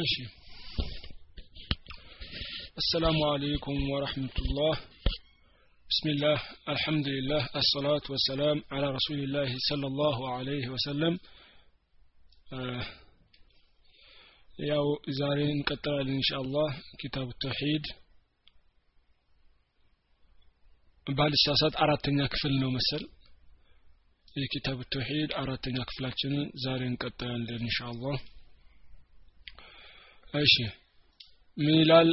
እሺ السلام عليكم ورحمة الله بسم الله الحمد لله الصلاة والسلام على رسول الله صلى الله عليه وسلم ያው ዛሬ እንቀጥላለን ኢንሻአላህ ኪታብ ተውሂድ ባልሳሳት አራተኛ ክፍል ነው መሰል የኪታብ ተውሂድ አራተኛ ክፍላችንን ዛሬ እንቀጥላለን ኢንሻአላህ እሺ። ምን ይላል?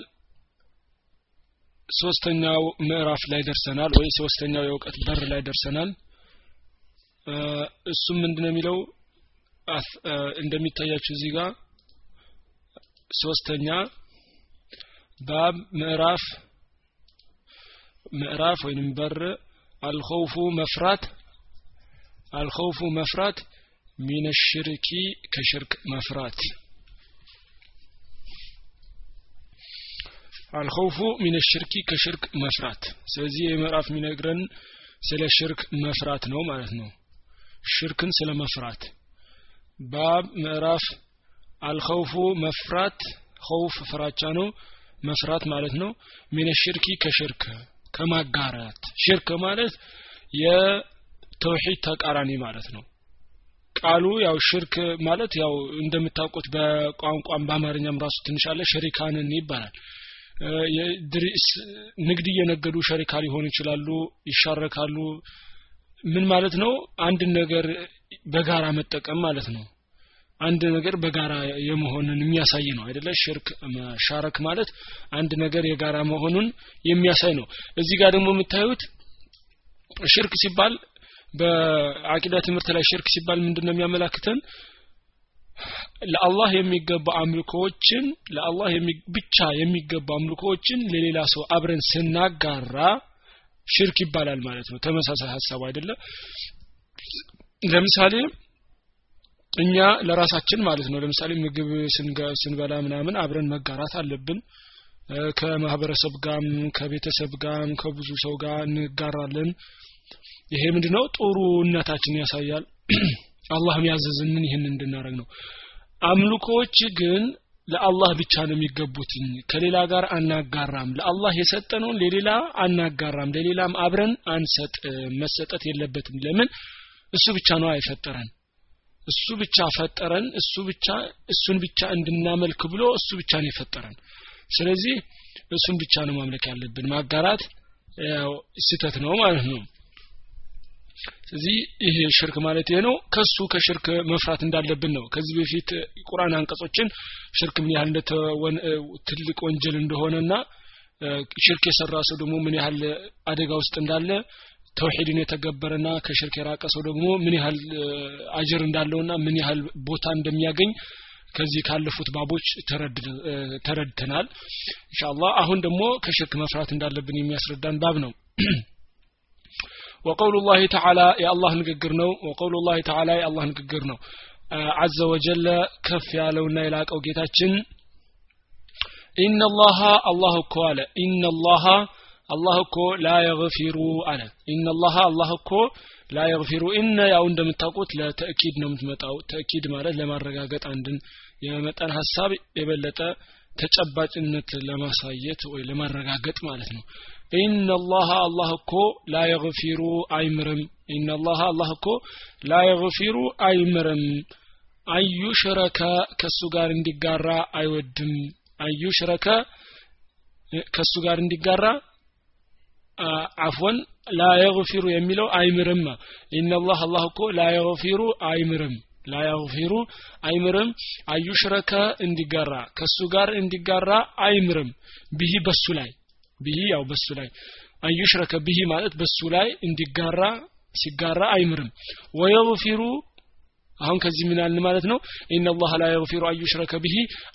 ሶስተኛው ምዕራፍ ላይ ደርሰናል ወይ ሶስተኛው የእውቀት በር ላይ ደርሰናል? እሱም ምንድነው የሚለው? እንደሚታያችሁ እዚህ ጋር ሶስተኛ ባብ ምዕራፍ ምዕራፍ ወይንም በር አልኸውፉ መፍራት አልኸውፉ መፍራት ሽርኪ ከሽርክ መፍራት አልኸውፉ ሚን ሽርኪ ከሽርክ መፍራት። ስለዚህ የምዕራፍ የሚነግረን ስለ ሽርክ መፍራት ነው ማለት ነው። ሽርክን ስለ መፍራት። ባብ ምዕራፍ አልኸውፉ መፍራት ኸውፍ ፍራቻ ነው። መፍራት ማለት ነው። ሚን ሽርኪ ከሽርክ ከማጋራት። ሽርክ ማለት የተውሂድ ተቃራኒ ማለት ነው። ቃሉ ያው ሽርክ ማለት ያው እንደምታውቁት በቋንቋም በአማርኛም ራሱ ትንሽ አለ። ሸሪካንን ይባላል ንግድ እየነገዱ ሸሪካ ሊሆኑ ይችላሉ ይሻረካሉ። ምን ማለት ነው? አንድ ነገር በጋራ መጠቀም ማለት ነው። አንድ ነገር በጋራ የመሆንን የሚያሳይ ነው አይደለ? ሽርክ መሻረክ ማለት አንድ ነገር የጋራ መሆኑን የሚያሳይ ነው። እዚህ ጋር ደግሞ የምታዩት ሽርክ ሲባል በአቂዳ ትምህርት ላይ ሽርክ ሲባል ምንድን ነው የሚያመላክተን ለአላህ የሚገባ አምልኮዎችን ለአላህ ብቻ የሚገባ አምልኮዎችን ለሌላ ሰው አብረን ስናጋራ ሽርክ ይባላል ማለት ነው። ተመሳሳይ ሀሳብ አይደለም። ለምሳሌ እኛ ለራሳችን ማለት ነው። ለምሳሌ ምግብ ስንበላ ምናምን አብረን መጋራት አለብን። ከማህበረሰብ ጋም ከቤተሰብ ጋም ከብዙ ሰው ጋር እንጋራለን። ይሄ ምንድነው? ጥሩነታችን ያሳያል አላህም ያዘዝንን ይህን እንድናደረግ ነው። አምልኮዎች ግን ለአላህ ብቻ ነው የሚገቡትኝ ከሌላ ጋር አናጋራም። ለአላህ የሰጠነውን ለሌላ አናጋራም። ለሌላም አብረን አንሰጥ መሰጠት የለበትም። ለምን? እሱ ብቻ ነው አይፈጠረን እሱ ብቻ ፈጠረን። እሱ ብቻ እሱን ብቻ እንድናመልክ ብሎ እሱ ብቻ ነው የፈጠረን። ስለዚህ እሱን ብቻ ነው ማምለክ ያለብን። ማጋራት ስህተት ነው ማለት ነው ስለዚህ ይሄ ሽርክ ማለት ይሄ ነው። ከሱ ከሽርክ መፍራት እንዳለብን ነው። ከዚህ በፊት ቁርአን አንቀጾችን ሽርክ ምን ያህል ትልቅ ወንጀል እንደሆነና ሽርክ የሰራ ሰው ደግሞ ምን ያህል አደጋ ውስጥ እንዳለ ተውሂድን የተገበረና ከሽርክ የራቀ ሰው ደግሞ ምን ያህል አጅር እንዳለውና ምን ያህል ቦታ እንደሚያገኝ ከዚህ ካለፉት ባቦች ተረድተናል። ኢንሻአላህ አሁን ደግሞ ከሽርክ መፍራት እንዳለብን የሚያስረዳን ባብ ነው ወቀውሉ ላህ ተዓላ የአላህ ንግግር ነው። ወቀውሉ ላህ ተዓላ የአላህ ንግግር ነው። አዘ ወጀለ ከፍ ያለውና የላቀው ጌታችን ኢነላሃ አላህ እኮ አለ። ኢነላሃ አላህ እኮ ላ የግፊሩ አለ። ኢነላሃ አላህ እኮ ላ የግፊሩ። እነ ያው እንደምታውቁት ለተእኪድ ነው የምትመጣው። ተእኪድ ማለት ለማረጋገጥ አንድን የመጠን ሀሳብ የበለጠ ተጨባጭነት ለማሳየት ወይ ለማረጋገጥ ማለት ነው። ኢነላህ አላህ እኮ ላ የግፊሩ አይምርም። ኢነላህ አላህ እኮ ላ የግፊሩ አይምርም። አዩሽረከ ከሱ ጋር እንዲጋራ አይወድም። አዩሽረከ ከሱ ጋር እንዲጋራ አፍወን ላ የግፊሩ የሚለው አይምርም። ኢነላህ አላህ እኮ ላ የግፊሩ አይምርም። ላ የግፊሩ አይምርም። አዩሽረከ እንዲጋራ ከሱ ጋር እንዲጋራ አይምርም። ብሂ በሱ ላይ ብሂ ያው በሱ ላይ አዩሽረከ ብሂ ማለት በሱ ላይ እንዲጋራ ሲጋራ አይምርም። ወየግፊሩ አሁን ከዚህ ምን አልን ማለት ነው? ኢነላህ ላ የግፊሩ አዩሽረከ ብሂ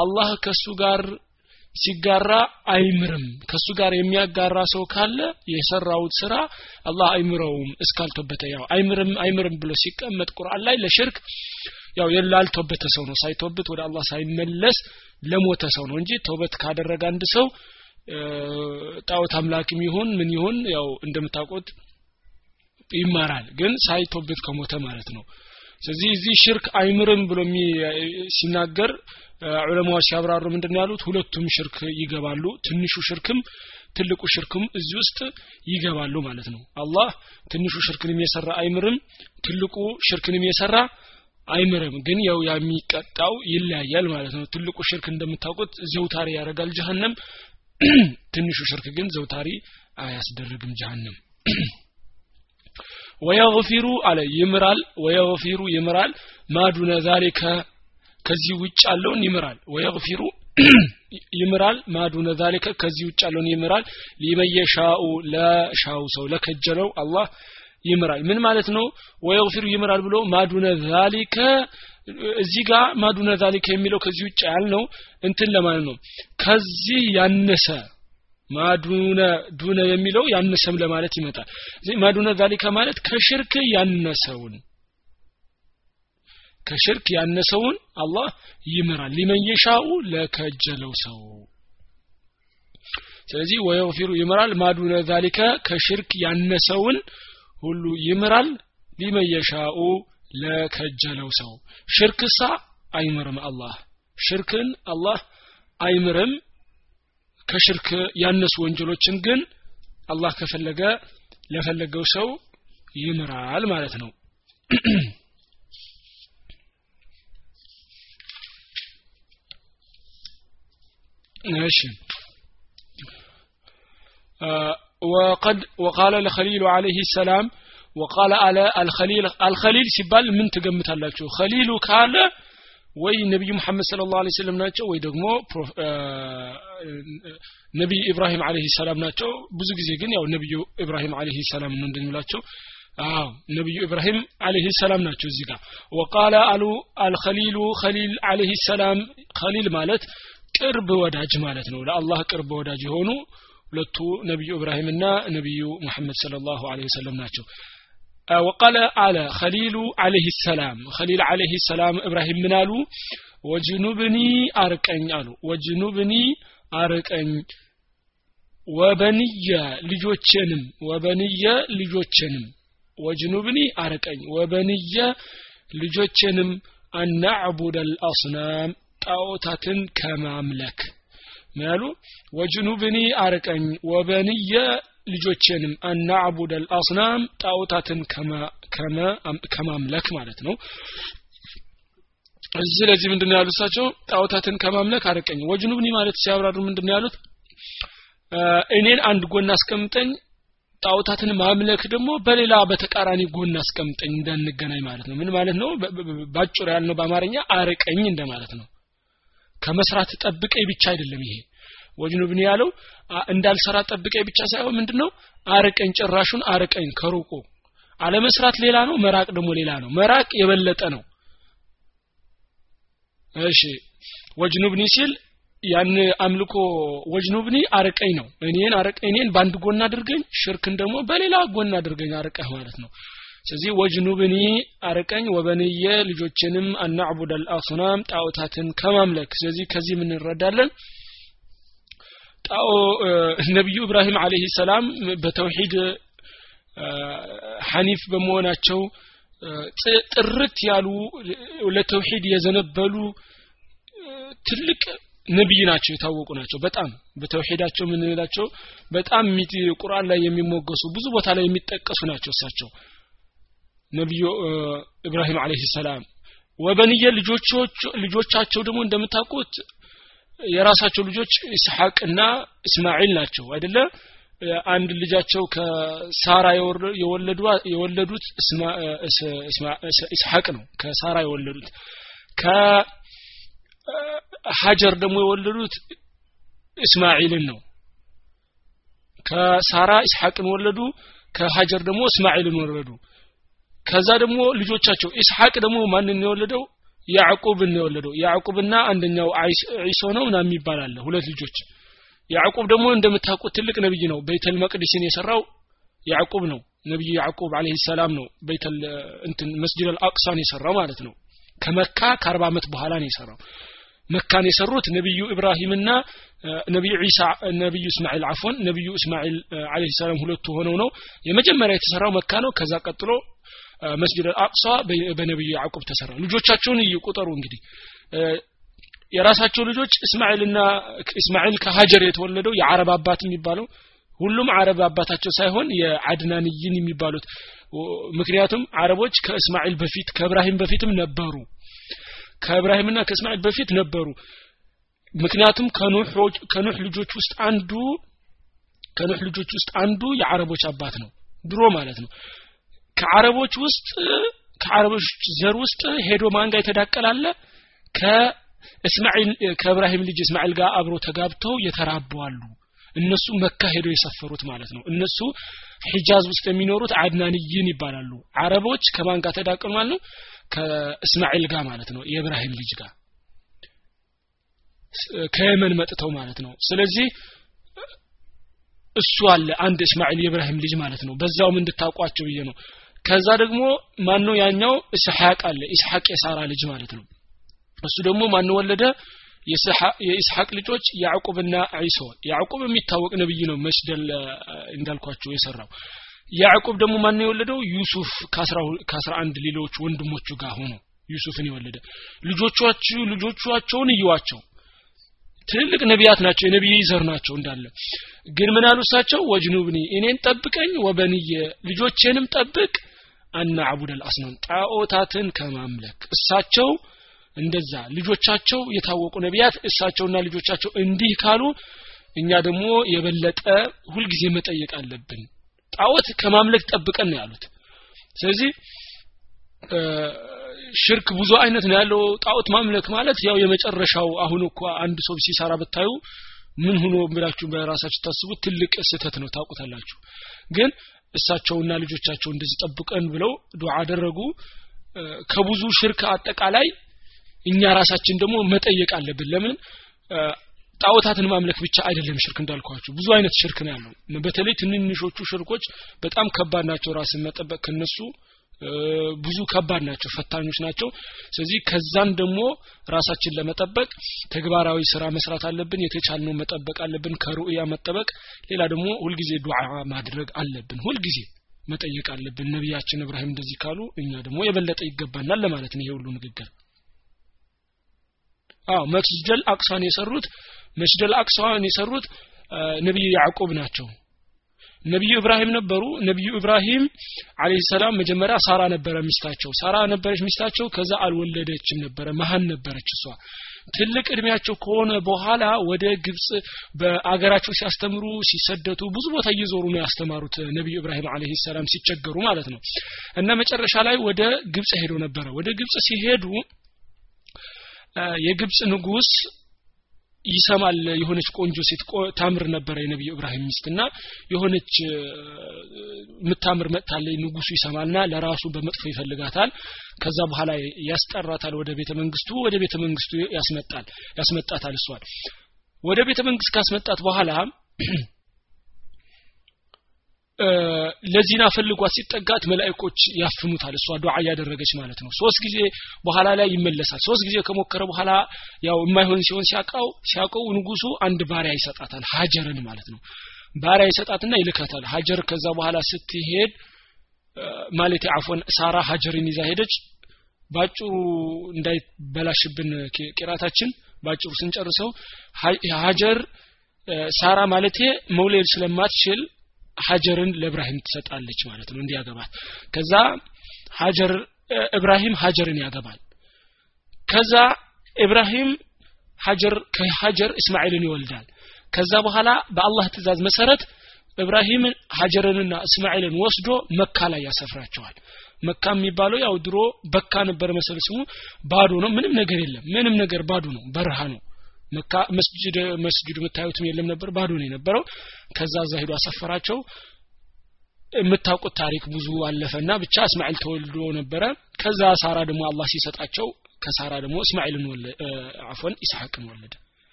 አላህ ከሱ ጋር ሲጋራ አይምርም። ከሱ ጋር የሚያጋራ ሰው ካለ የሰራውት ስራ አላህ አይምረውም። እስካልተበተ ያው አይምርም አይምርም ብሎ ሲቀመጥ ቁርአን ላይ ለሽርክ ያው የላልተበተ ሰው ነው። ሳይተውበት ወደ አላህ ሳይመለስ ለሞተ ሰው ነው እንጂ ተውበት ካደረገ አንድ ሰው ጣዖት አምላክም ይሁን ምን ይሁን ያው እንደምታውቁት ይማራል ግን ሳይተውበት ከሞተ ማለት ነው። ስለዚህ እዚህ ሽርክ አይምርም ብሎ ሲናገር ዑለማዎች ሲያብራሩ ምንድን ያሉት? ሁለቱም ሽርክ ይገባሉ ትንሹ ሽርክም ትልቁ ሽርክም እዚህ ውስጥ ይገባሉ ማለት ነው። አላህ ትንሹ ሽርክንም የሰራ አይምርም ትልቁ ሽርክንም የሰራ አይምርም ግን ያው የሚቀጣው ይለያያል ማለት ነው። ትልቁ ሽርክ እንደምታውቁት ዘውታሪ ያደርጋል ጀሀነም ትንሹ ሽርክ ግን ዘውታሪ አያስደርግም ጀሀነም ወየግፊሩ አለ ይምራል። ወየግፊሩ ይምራል። ማዱነ ዛሊከ ከዚህ ውጭ ያለውን ይምራል። ወየግፊሩ ይምራል። ማዱነ ዛሊከ ከዚህ ውጭ ያለውን ይምራል። ሊመየሻኡ ለሻው ሰው ለከጀለው አላህ ይምራል። ምን ማለት ነው? ወየግፊሩ ይምራል ብሎ ማዱነ ዛሊከ እዚህ ጋር ማዱነ ዛሊከ የሚለው ከዚህ ውጭ ያልነው እንትን ለማለት ነው። ከዚህ ያነሰ ማዱነ ዱነ የሚለው ያነሰም ለማለት ይመጣል። ማዱነ ዛሊከ ማለት ከሽርክ ያነሰውን ከሽርክ ያነሰውን አላህ ይምራል ሊመየሻኡ ለከጀለው ሰው። ስለዚህ ወየግፊሩ ይምራል ማዱነ ዛሊከ ከሽርክ ያነሰውን ሁሉ ይምራል ሊመየሻኡ ለከጀለው ሰው ሽርክሳ አይምርም አላህ ሽርክን አላህ አይምርም ከሽርክ ያነሱ ወንጀሎችን ግን አላህ ከፈለገ ለፈለገው ሰው ይምራል ማለት ነው እሺ وقد وقال الخليل عليه السلام ወቃለ አለ አልከሊል አልከሊል ሲባል ምን ትገምታላችሁ? ኸሊሉ ካለ ወይ ነቢዩ መሐመድ ስለ ላሁ ሰለም ናቸው ወይ ደግሞ ነቢይ ኢብራሂም አለህ ሰላም ናቸው። ብዙ ጊዜ ግን ያው ነቢዩ ኢብራሂም አለህ ሰላም ነው እንደሚላቸው ነቢዩ ኢብራሂም አለህ ሰላም ናቸው እዚህ ጋር። ወቃለ አሉ አልኸሊሉ ኸሊል አለህ ሰላም ኸሊል ማለት ቅርብ ወዳጅ ማለት ነው። ለአላህ ቅርብ ወዳጅ የሆኑ ሁለቱ ነቢዩ ኢብራሂምና ነቢዩ ሙሐመድ ሰለላሁ ዐለይሂ ወሰለም ናቸው። ወቀለ አለ ከሊሉ አለህ ሰላም። ከሊል አለህ ሰላም እብራሂም ምን አሉ? ወጅኑብኒ አርቀኝ አሉ። ወጅኑብኒ አርቀኝ። ወበንየ ልጆችንም ወበንየ ልጆችንም ወጅኑብኒ አርቀኝ። ወበንየ ልጆችንም አናዕቡደ ልአስናም ጣዖታትን ከማምለክ። ምን አሉ? ወጅኑብኒ አርቀኝ። ወበንየ ልጆቼንም አናዕቡደ አልአስናም ጣዖታትን ከማምለክ ማለት ነው። እዚህ ለዚህ ምንድን ያሉት እሳቸው? ጣዖታትን ከማምለክ አርቀኝ። ወጅኑብኒ ማለት ሲያብራሩ ምንድን ያሉት? እኔን አንድ ጎን አስቀምጠኝ ጣዖታትን ማምለክ ደግሞ በሌላ በተቃራኒ ጎን አስቀምጠኝ እንዳንገናኝ ማለት ነው። ምን ማለት ነው? ባጭሩ ያልነው በአማርኛ አርቀኝ እንደማለት ነው። ከመስራት ጠብቀኝ ብቻ አይደለም ይሄ ወጅኑብኒ ያለው። እንዳልሰራ ጠብቀኝ ብቻ ሳይሆን ምንድነው? አርቀኝ ጭራሹን አርቀኝ ከሩቁ አለመስራት ሌላ ነው መራቅ ደግሞ ሌላ ነው። መራቅ የበለጠ ነው። እሺ ወጅኑብኒ ሲል ያን አምልኮ ወጅኑብኒ አርቀኝ ነው። እኔን አርቀኝ እኔን በአንድ ጎን አድርገኝ ሽርክን ደግሞ በሌላ ጎን አድርገኝ አርቀህ ማለት ነው። ስለዚህ ወጅኑብኒ አርቀኝ ወበንየ ልጆችንም አናዕቡድ አልአስናም ጣዖታትን ከማምለክ። ስለዚህ ከዚህ ምን እንረዳለን ነቢዩ ኢብራሂም አለህ ሰላም በተውሂድ ሐኒፍ በመሆናቸው ጥርት ያሉ ለተውሂድ የዘነበሉ ትልቅ ነቢይ ናቸው የታወቁ ናቸው። በጣም በተውሂዳቸው ምንላቸው በጣም ቁርአን ላይ የሚሞገሱ ብዙ ቦታ ላይ የሚጠቀሱ ናቸው እሳቸው። ነቢዩ ኢብራሂም አለህ ሰላም ወበንየ ልጆቻቸው ደግሞ እንደምታውቁት የራሳቸው ልጆች ኢስሐቅና እስማኤል ናቸው አይደለ? አንድ ልጃቸው ከሳራ የወለዱት ኢስሐቅ ነው ከሳራ የወለዱት። ከሀጀር ደግሞ የወለዱት እስማኤልን ነው። ከሳራ ኢስሐቅን ወለዱ ከሀጀር ደግሞ እስማኤልን ወለዱ ከዛ ደግሞ ልጆቻቸው ኢስሐቅ ደግሞ ማንን የወለደው ያዕቁብን ነው የወለደው። ያዕቁብና አንደኛው ዒሶ ነው ምናምን አለ ሁለት ልጆች። ያዕቁብ ደግሞ እንደምታውቁት ትልቅ ነብይ ነው። ቤተል መቅዲስን የሰራው ያዕቁብ ነው። ነብዩ ያዕቁብ አለይሂ ሰላም ነው። ቤተል እንትን መስጂድ አልአቅሳን የሰራው ማለት ነው። ከመካ ከአርባ ዓመት በኋላ ነው የሰራው። መካን የሰሩት ነብዩ ኢብራሂምና ነብዩ ዒሳ ነብዩ እስማኤል አፎን ነብዩ እስማኤል አለይሂ ሰላም ሁለቱ ሆነው ነው። የመጀመሪያ የተሰራው መካ ነው። ከዛ ቀጥሎ መስጅድ አልአቅሳ በነቢዩ ያዕቁብ ተሰራ። ልጆቻቸውን እየቁጠሩ እንግዲህ የራሳቸው ልጆች እስማኤልና እስማኤል ከሀጀር የተወለደው የአረብ አባት የሚባለው ሁሉም አረብ አባታቸው ሳይሆን የአድናንይን የሚባሉት። ምክንያቱም አረቦች ከእስማኤል በፊት ከእብራሂም በፊትም ነበሩ። ከእብራሂምና ከእስማኤል በፊት ነበሩ። ምክንያቱም ከኑህ ልጆች ውስጥ አንዱ ከኑህ ልጆች ውስጥ አንዱ የአረቦች አባት ነው። ድሮ ማለት ነው ከአረቦች ውስጥ ከአረቦች ዘር ውስጥ ሄዶ ማንጋ የተዳቀላለ ከእስማኤል ከእብራሂም ልጅ እስማኤል ጋር አብሮ ተጋብተው የተራበዋሉ እነሱ መካ ሄደው የሰፈሩት ማለት ነው። እነሱ ሒጃዝ ውስጥ የሚኖሩት አድናንይን ይባላሉ። አረቦች ከማን ጋር ተዳቀሉ ማለት ነው? ከእስማኤል ጋር ማለት ነው። የእብራሂም ልጅ ጋር ከየመን መጥተው ማለት ነው። ስለዚህ እሱ አለ አንድ እስማኤል የእብራሂም ልጅ ማለት ነው። በዛውም እንድታውቋቸው ብዬ ነው ከዛ ደግሞ ማን ነው ያኛው? እስሐቅ አለ። ኢስሐቅ የሳራ ልጅ ማለት ነው። እሱ ደግሞ ማን ወለደ? የኢስሐቅ ልጆች ያዕቁብና ዒሶ። ያዕቁብ የሚታወቅ ነብይ ነው። መስደል እንዳልኳቸው የሰራው። ያዕቁብ ደግሞ ማን የወለደው? ዩሱፍ ከአስራ አንድ ሌሎች ወንድሞቹ ጋር ሆኖ ዩሱፍን የወለደ። ልጆቻችሁ ልጆቻቸውን እዩዋቸው። ትልልቅ ነቢያት ናቸው። የነቢይ ዘር ናቸው እንዳለ። ግን ምን አሉ እሳቸው? ወጅኑብኒ እኔን ጠብቀኝ ወበንየ ልጆቼንም ጠብቅ አና አቡድ አልአስናም ጣዖታትን ከማምለክ እሳቸው እንደዛ ልጆቻቸው የታወቁ ነቢያት እሳቸውና ልጆቻቸው እንዲህ ካሉ እኛ ደግሞ የበለጠ ሁልጊዜ መጠየቅ አለብን። ጣዖት ከማምለክ ጠብቀን ነው ያሉት። ስለዚህ ሽርክ ብዙ አይነት ነው ያለው። ጣዖት ማምለክ ማለት ያው የመጨረሻው አሁን እኮ አንድ ሰው ሲሰራ ብታዩ ምን ሆኖ ብላችሁ በራሳችሁ ታስቡት ትልቅ ስህተት ነው። ታውቁታላችሁ። ግን እሳቸውና ልጆቻቸው እንደዚህ ጠብቀን ብለው ዱዓ አደረጉ። ከብዙ ሽርክ አጠቃላይ እኛ ራሳችን ደግሞ መጠየቅ አለብን። ለምን? ጣዖታትን ማምለክ ብቻ አይደለም ሽርክ እንዳልኳችሁ ብዙ አይነት ሽርክ ነው ያለው። በተለይ ትንንሾቹ ሽርኮች በጣም ከባድ ናቸው ራስን መጠበቅ ከነሱ ብዙ ከባድ ናቸው ፈታኞች ናቸው። ስለዚህ ከዛም ደግሞ ራሳችን ለመጠበቅ ተግባራዊ ስራ መስራት አለብን የተቻልነው መጠበቅ አለብን ከሩእያ መጠበቅ። ሌላ ደግሞ ሁልጊዜ ዱዓ ማድረግ አለብን ሁልጊዜ መጠየቅ አለብን። ነቢያችን እብራሂም እንደዚህ ካሉ እኛ ደግሞ የበለጠ ይገባናል ለማለት ነው ይሄ ሁሉ ንግግር። አዎ መስጀል አቅሳን የሰሩት መስጀል አቅሳን የሰሩት ነቢዩ ያዕቆብ ናቸው ነቢዩ ኢብራሂም ነበሩ። ነቢዩ ኢብራሂም አለይሂ ሰላም መጀመሪያ ሳራ ነበረ ሚስታቸው። ሳራ ነበረች ሚስታቸው ከዛ አልወለደችም ነበረ መሀን ነበረች እሷ። ትልቅ እድሜያቸው ከሆነ በኋላ ወደ ግብጽ በአገራቸው ሲያስተምሩ ሲሰደቱ ብዙ ቦታ እየዞሩ ነው ያስተማሩት ነቢዩ ኢብራሂም አለይሂ ሰላም ሲቸገሩ ማለት ነው። እና መጨረሻ ላይ ወደ ግብጽ ሄዶ ነበረ። ወደ ግብጽ ሲሄዱ የግብጽ ንጉስ ይሰማል። የሆነች ቆንጆ ሴት ታምር ነበረ የነቢዩ ኢብራሂም ሚስትና የሆነች የምታምር መጥታለይ ንጉሱ ይሰማልና ለራሱ በመጥፎ ይፈልጋታል። ከዛ በኋላ ያስጠራታል። ወደ ቤተ መንግስቱ ወደ ቤተ መንግስቱ ያስመጣል ያስመጣታል እሷል ወደ ቤተ መንግስት ካስመጣት በኋላ ለዚና ፈልጓት ሲጠጋት መላእኮች ያፍኑታል። እሷ ዱዓ እያደረገች ማለት ነው። ሶስት ጊዜ በኋላ ላይ ይመለሳል። ሶስት ጊዜ ከሞከረ በኋላ ያው የማይሆን ሲሆን ሲያቀው ሲያቀው ንጉሱ አንድ ባሪያ ይሰጣታል ሀጀርን ማለት ነው። ባሪያ ይሰጣትና ይልካታል። ሀጀር ከዛ በኋላ ስትሄድ ማለት አፎን ሳራ ሀጀርን ይዛ ሄደች። ባጭሩ እንዳይበላሽብን ቂራታችን ባጭሩ ስንጨርሰው ሀጀር ሳራ ማለቴ መውለድ ስለማትችል ሀጀርን ለእብራሂም ትሰጣለች ማለት ነው እንዲያገባት ከዛ ሀጀር እብራሂም ሀጀርን ያገባል። ከዛ ኢብራሂም ሀጀር ከሀጀር እስማኤልን ይወልዳል። ከዛ በኋላ በአላህ ትእዛዝ መሰረት እብራሂም ሀጀርንና እስማኤልን ወስዶ መካ ላይ ያሰፍራቸዋል። መካ የሚባለው ያው ድሮ በካ ነበር መሰል ስሙ ባዶ ነው ምንም ነገር የለም። ምንም ነገር ባዶ ነው በረሃ ነው መካ መስጅድ መስጅድ የምታዩትም የለም ነበር። ባዶ ነው የነበረው። ከዛ እዛ ሄዶ አሰፈራቸው። የምታውቁት ታሪክ ብዙ አለፈና ብቻ እስማኤል ተወልዶ ነበረ። ከዛ ሳራ ደግሞ አላህ ሲሰጣቸው ከሳራ ደግሞ እስማኤልን አፎን ኢስሐቅን ወለደ።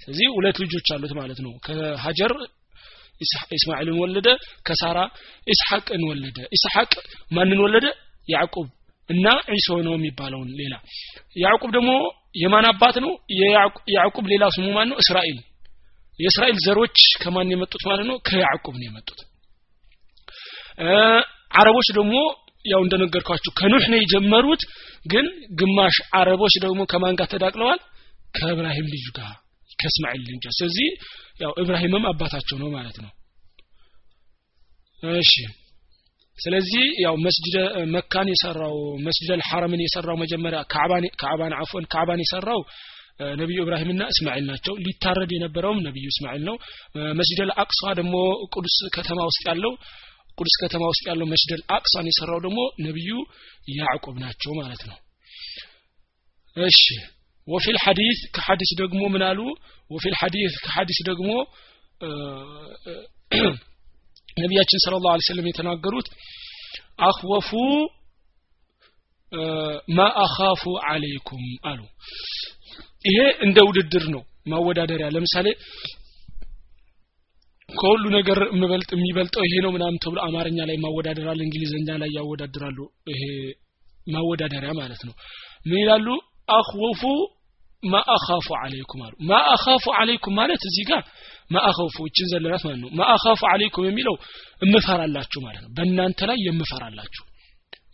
ስለዚህ ሁለት ልጆች አሉት ማለት ነው። ከሀጀር ኢስማኤልን ወለደ ከሳራ ኢስሐቅን ወለደ። ኢስሐቅ ማንን ወለደ? ያዕቁብ እና ዒሶ ነው የሚባለውን ሌላ። ያዕቁብ ደግሞ የማን አባት ነው? የያዕቁብ ሌላ ስሙ ማን ነው? እስራኤል። የእስራኤል ዘሮች ከማን የመጡት ማለት ነው? ከያዕቁብ ነው የመጡት። አረቦች ደግሞ ያው እንደነገርኳችሁ ከኑህ ነው የጀመሩት ግን ግማሽ አረቦች ደግሞ ከማን ጋር ተዳቅለዋል? ከእብራሂም ልጅ ጋር ከእስማኤል ልጅ ስለዚህ ያው እብራሂምም አባታቸው ነው ማለት ነው። እሺ ስለዚህ ያው መስጅደ መካን የሰራው መስጅደ ልሐረምን የሰራው መጀመሪያ ካዕባን አፎን ካዕባን የሰራው ነቢዩ ኢብራሂምና እስማኤል ናቸው። ሊታረድ የነበረውም ነቢዩ እስማኤል ነው። መስጅደ ልአቅሷ ደግሞ ቅዱስ ከተማ ውስጥ ያለው ቅዱስ ከተማ ውስጥ ያለው መስጅደል አቅሳን የሰራው ደግሞ ነቢዩ ያዕቆብ ናቸው ማለት ነው። እሺ። ወፊል ሐዲስ ከሐዲስ ደግሞ ምን አሉ? ወፊል ሐዲስ ከሐዲስ ደግሞ ነቢያችን ስለ ላሁ ሰለም የተናገሩት አኽወፉ ማ አለይኩም አሉ። ይሄ እንደ ውድድር ነው ማወዳደሪያ። ለምሳሌ ከሁሉ ነገር የምበልጥ የሚበልጠው ይሄ ነው ምናምን ተብሎ አማርኛ ላይ ማወዳደራል እንግሊዝኛ ላይ ያወዳድራሉ። ይሄ ማወዳደሪያ ማለት ነው። ምን ይላሉ? አኽወፉ ማአኻፉ አለይኩም አሉ። ማአኻፉ አለይኩም ማለት እዚህ ጋር ማአኸፉ እችን ዘለላት ማለት ነው። ማአኻፉ አለይኩም የሚለው እምፈራላችሁ ማለት ነው። በእናንተ ላይ የምፈራላችሁ።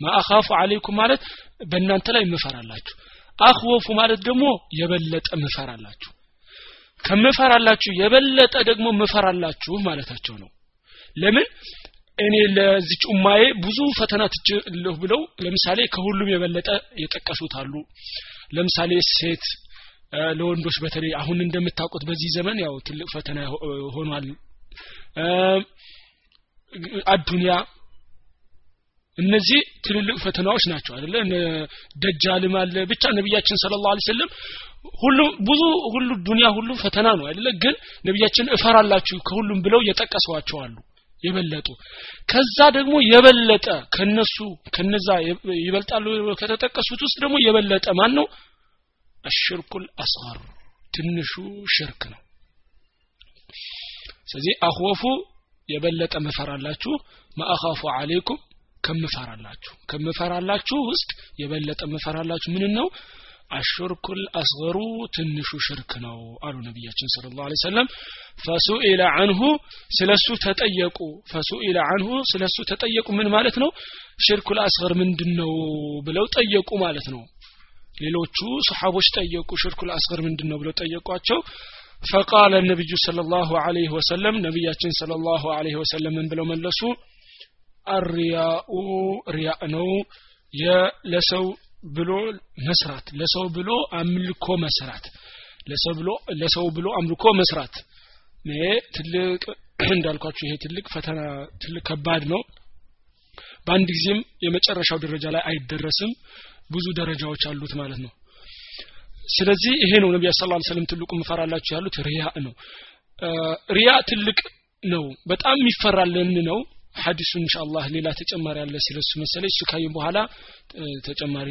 ማአኻፉ አለይኩም ማለት በእናንተ ላይ የምፈራላችሁ። አኽወፉ ማለት ደግሞ የበለጠ ምፈራላችሁ ከምፈራላችሁ የበለጠ ደግሞ ምፈራላችሁ ማለታቸው ነው። ለምን? እኔ ለዚች ኡማዬ ብዙ ፈተና ትችለሁ ብለው ለምሳሌ ከሁሉም የበለጠ የጠቀሱት አሉ። ለምሳሌ ሴት ለወንዶች በተለይ አሁን እንደምታውቁት በዚህ ዘመን ያው ትልቅ ፈተና ሆኗል። አዱንያ እነዚህ ትልልቅ ፈተናዎች ናቸው አይደለ? ደጃልም አለ። ብቻ ነቢያችን ስለ ላሁ ሰለም ሁሉም ብዙ ሁሉ ዱንያ ሁሉ ፈተና ነው አይደለ? ግን ነቢያችን እፈራላችሁ ከሁሉም ብለው የጠቀሰዋቸው አሉ የበለጡ። ከዛ ደግሞ የበለጠ ከነሱ ከነዛ ይበልጣሉ ከተጠቀሱት ውስጥ ደግሞ የበለጠ ማን ነው አሽርኩል አስገር ትንሹ ሽርክ ነው። ስለዚህ አኽወፉ የበለጠ መፈራላችሁ ማአኻፉ አለይኩም ከምፈራላችሁ። ከምፈራላችሁ ውስጥ የበለጠ መፈራላችሁ ምን ነው? አሽርኩል አስገሩ ትንሹ ሽርክ ነው አሉ ነቢያችን ስለ ላሁ ሰለም ፈሱኢለ አንሁ ስለሱ ተጠየቁ። ፈሱኢለ አንሁ ስለሱ ተጠየቁ ምን ማለት ነው? ሽርኩል አስገር ምንድን ነው ብለው ጠየቁ ማለት ነው ሌሎቹ ሰሓቦች ጠየቁ። ሽርኩል አስገር ምንድን ነው ብለው ጠየቋቸው። ፈቃለ ነቢዩ صለ ላሁ አለህ ወሰለም ነቢያችን صለ ላሁ አለህ ወሰለምን ብለው መለሱ? አርያኡ ሪያ ነው። ለሰው ብሎ መስራት ለሰው ብሎ አምልኮ መስራት ለሰው ብሎ አምልኮ መስራት። ትልቅ እንዳልኳችሁ ይሄ ትልቅ ፈተና ትልቅ ከባድ ነው። በአንድ ጊዜም የመጨረሻው ደረጃ ላይ አይደረስም። ብዙ ደረጃዎች አሉት ማለት ነው ስለዚህ ይሄ ነው ነቢያ ስለ ሰለም ትልቁ ምፈራላችሁ ያሉት ሪያ ነው ሪያ ትልቅ ነው በጣም የሚፈራልን ነው ሐዲሱ ኢንሻአላህ ሌላ ተጨማሪ አለ ስለሱ መሰለኝ እሱ ካየን በኋላ ተጨማሪ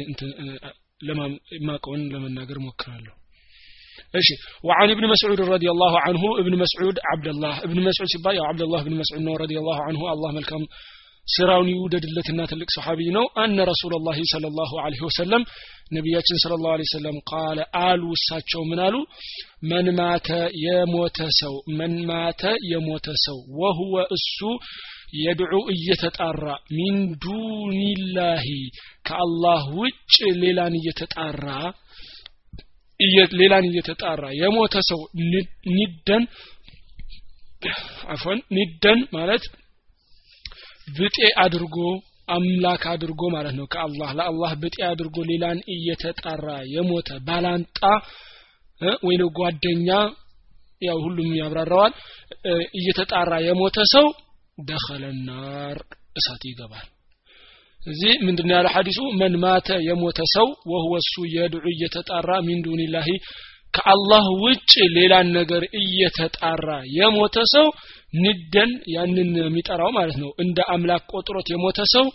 ለማቀውን ለመናገር ሞክራለሁ እሺ وعن ابن مسعود رضي الله عنه ابن مسعود عبد الله ابن مسعود ሲባል ያው عبد الله بن مسعود ነው رضي الله عنه الله መልካም ስራውን ይውደድለትና ትልቅ ሰሓቢ ነው። አነ ረሱላላህ ሰለላሁ ዐለይሂ ወሰለም ነቢያችን ሰለላሁ ዐለይሂ ወሰለም ቃለ አሉ እሳቸው ምን አሉ? መን ማተ የሞተ ሰው መን ማተ የሞተ ሰው ወሁወ እሱ የድዑ እየተጣራ ሚን ዱኒላሂ ከአላህ ውጭ ሌላን እየተጣራ ሌላን እየተጣራ የሞተ ሰው ኒደን አፎን ኒደን ማለት ብጤ አድርጎ አምላክ አድርጎ ማለት ነው። ከአላህ ለአላህ ብጤ አድርጎ ሌላን እየተጣራ የሞተ ባላንጣ ወይ ጓደኛ ያው ሁሉም ያብራራዋል። እየተጣራ የሞተ ሰው ደኸለ ናር እሳት ይገባል። እዚህ ምንድን ያለ ሐዲሱ? መን ማተ የሞተ ሰው ወህወ እሱ የድዑ እየተጣራ ሚን ዱኒላሂ ከአላህ ውጭ ሌላን ነገር እየተጣራ የሞተ ሰው ንደን ያንን የሚጠራው ማለት ነው እንደ አምላክ ቆጥሮት የሞተ ሰው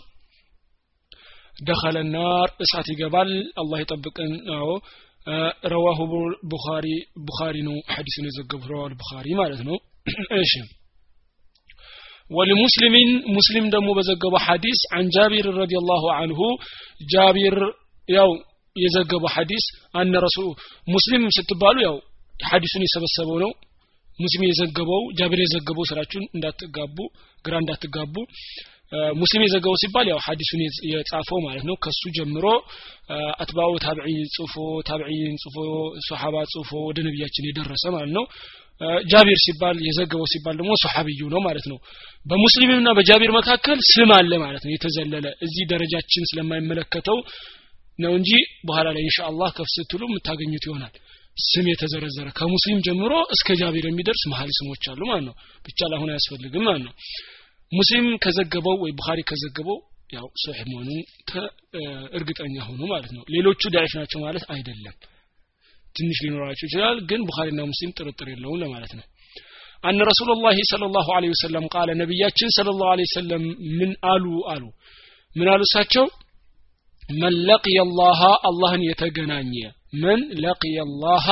ደኸለ ናር እሳት ይገባል አላህ ይጠብቅን አዎ ረዋሁ ቡኻሪ ቡኻሪ ነው ሐዲሱን የዘገቡት ረዋሁ ቡኻሪ ማለት ነው እሺ ولمسلم مسلم ደግሞ በዘገበው ሐዲስ عن جابر رضي الله عنه جابر ያው የዘገበው ሐዲስ አነ ረሱል ሙስሊም ስትባሉ ያው ሐዲሱን የሰበሰበው ነው ሙስሊም የዘገበው ጃብር የዘገበው ስራችሁን እንዳትጋቡ ግራ እንዳትጋቡ። ሙስሊም የዘገበው ሲባል ያው ሀዲሱን የጻፈው ማለት ነው። ከሱ ጀምሮ አትባኡ ታብዒ ጽፎ ታብዒን ጽፎ ሶሓባ ጽፎ ወደ ነቢያችን የደረሰ ማለት ነው። ጃቢር ሲባል የዘገበው ሲባል ደግሞ ሶሓብዩ ነው ማለት ነው። በሙስሊምና በጃቢር መካከል ስም አለ ማለት ነው የተዘለለ። እዚህ ደረጃችን ስለማይመለከተው ነው እንጂ በኋላ ላይ ኢንሻአላህ ከፍ ስትሉ የምታገኙት ይሆናል ስም የተዘረዘረ ከሙስሊም ጀምሮ እስከ ጃቢር የሚደርስ መሀል ስሞች አሉ ማለት ነው። ብቻ ለአሁን አያስፈልግም ማለት ነው። ሙስሊም ከዘገበው ወይ ቡኻሪ ከዘገበው ያው ሶሒህ መሆኑ እርግጠኛ ሆኑ ማለት ነው። ሌሎቹ ዳይፍ ናቸው ማለት አይደለም። ትንሽ ሊኖራቸው ይችላል ግን ቡኻሪና ሙስሊም ጥርጥር የለውም ለማለት ነው። አን ረሱሉላህ ሰለላሁ ዐለይሂ ወሰለም ቃለ ነቢያችን ሰለላሁ ዐለይሂ ወሰለም ምን አሉ አሉ። ምን አሉ እሳቸው? من لقي الله አላህን የተገናኘ من لقي الله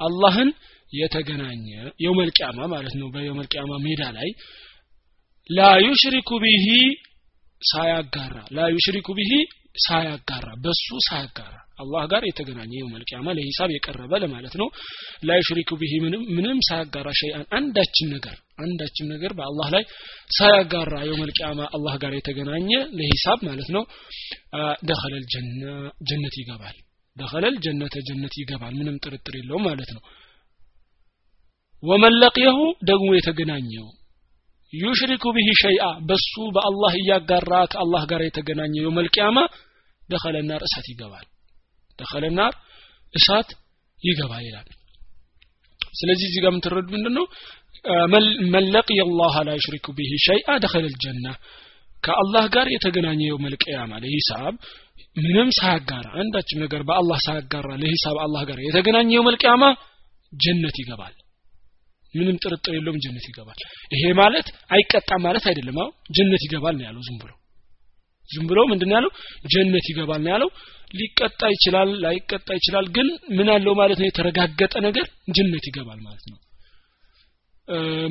አላህን የተገናኘ يوم القيامة ማለት ነው። በ يوم القيامة ሜዳ ላይ لا يشرك به ሳያጋራ لا يشرك ሳያጋራ በሱ ሳያጋራ አላህ ጋር የተገናኘ يوم القيامة ለሂሳብ የቀረበ ለማለት ነው። لا يشرك ምንም ሳያጋራ شيئا አንዳችም ነገር አንዳችም ነገር በአላህ ላይ ሳያጋራ የውመል ቂያማ አላህ ጋር የተገናኘ ለሂሳብ ማለት ነው። ደኸለል ጀነት ይገባል ደኸለል ጀነተ ጀነት ይገባል ምንም ጥርጥር የለውም ማለት ነው ወመን ለቅየሁ ደግሞ የተገናኘው ዩሽሪኩ ቢሂ ሸይአ በሱ በአላህ እያጋራ ከአላህ ጋር የተገናኘ የውመል ቂያማ ደኸለ ናር እሳት ይገባል ደኸለ እሳት ይገባ ይላል ስለዚህ እዚህ ጋር የምትረዱ ምንድን ነው መን ለቅየ አላህ ላ ዩሽሪኩ ቢሂ ሸይአ ደኸለ ልጀና ከአላህ ጋር የተገናኘ የውመል ቂያማ ለሂሳብ ምንም ሳያጋራ አንዳችም ነገር በአላህ ሳያጋራ ለሂሳብ አላህ ጋር የተገናኘ የውመል ቂያማ ጀነት ይገባል። ምንም ጥርጥር የለውም ጀነት ይገባል። ይሄ ማለት አይቀጣም ማለት አይደለም። አው ጀነት ይገባል ነው ያለው። ዝም ብሎ ዝም ብሎ ምንድን ያለው? ጀነት ይገባል ነው ያለው። ሊቀጣ ይችላል ላይቀጣ ይችላል ግን ምን አለው ማለት ነው? የተረጋገጠ ነገር ጀነት ይገባል ማለት ነው።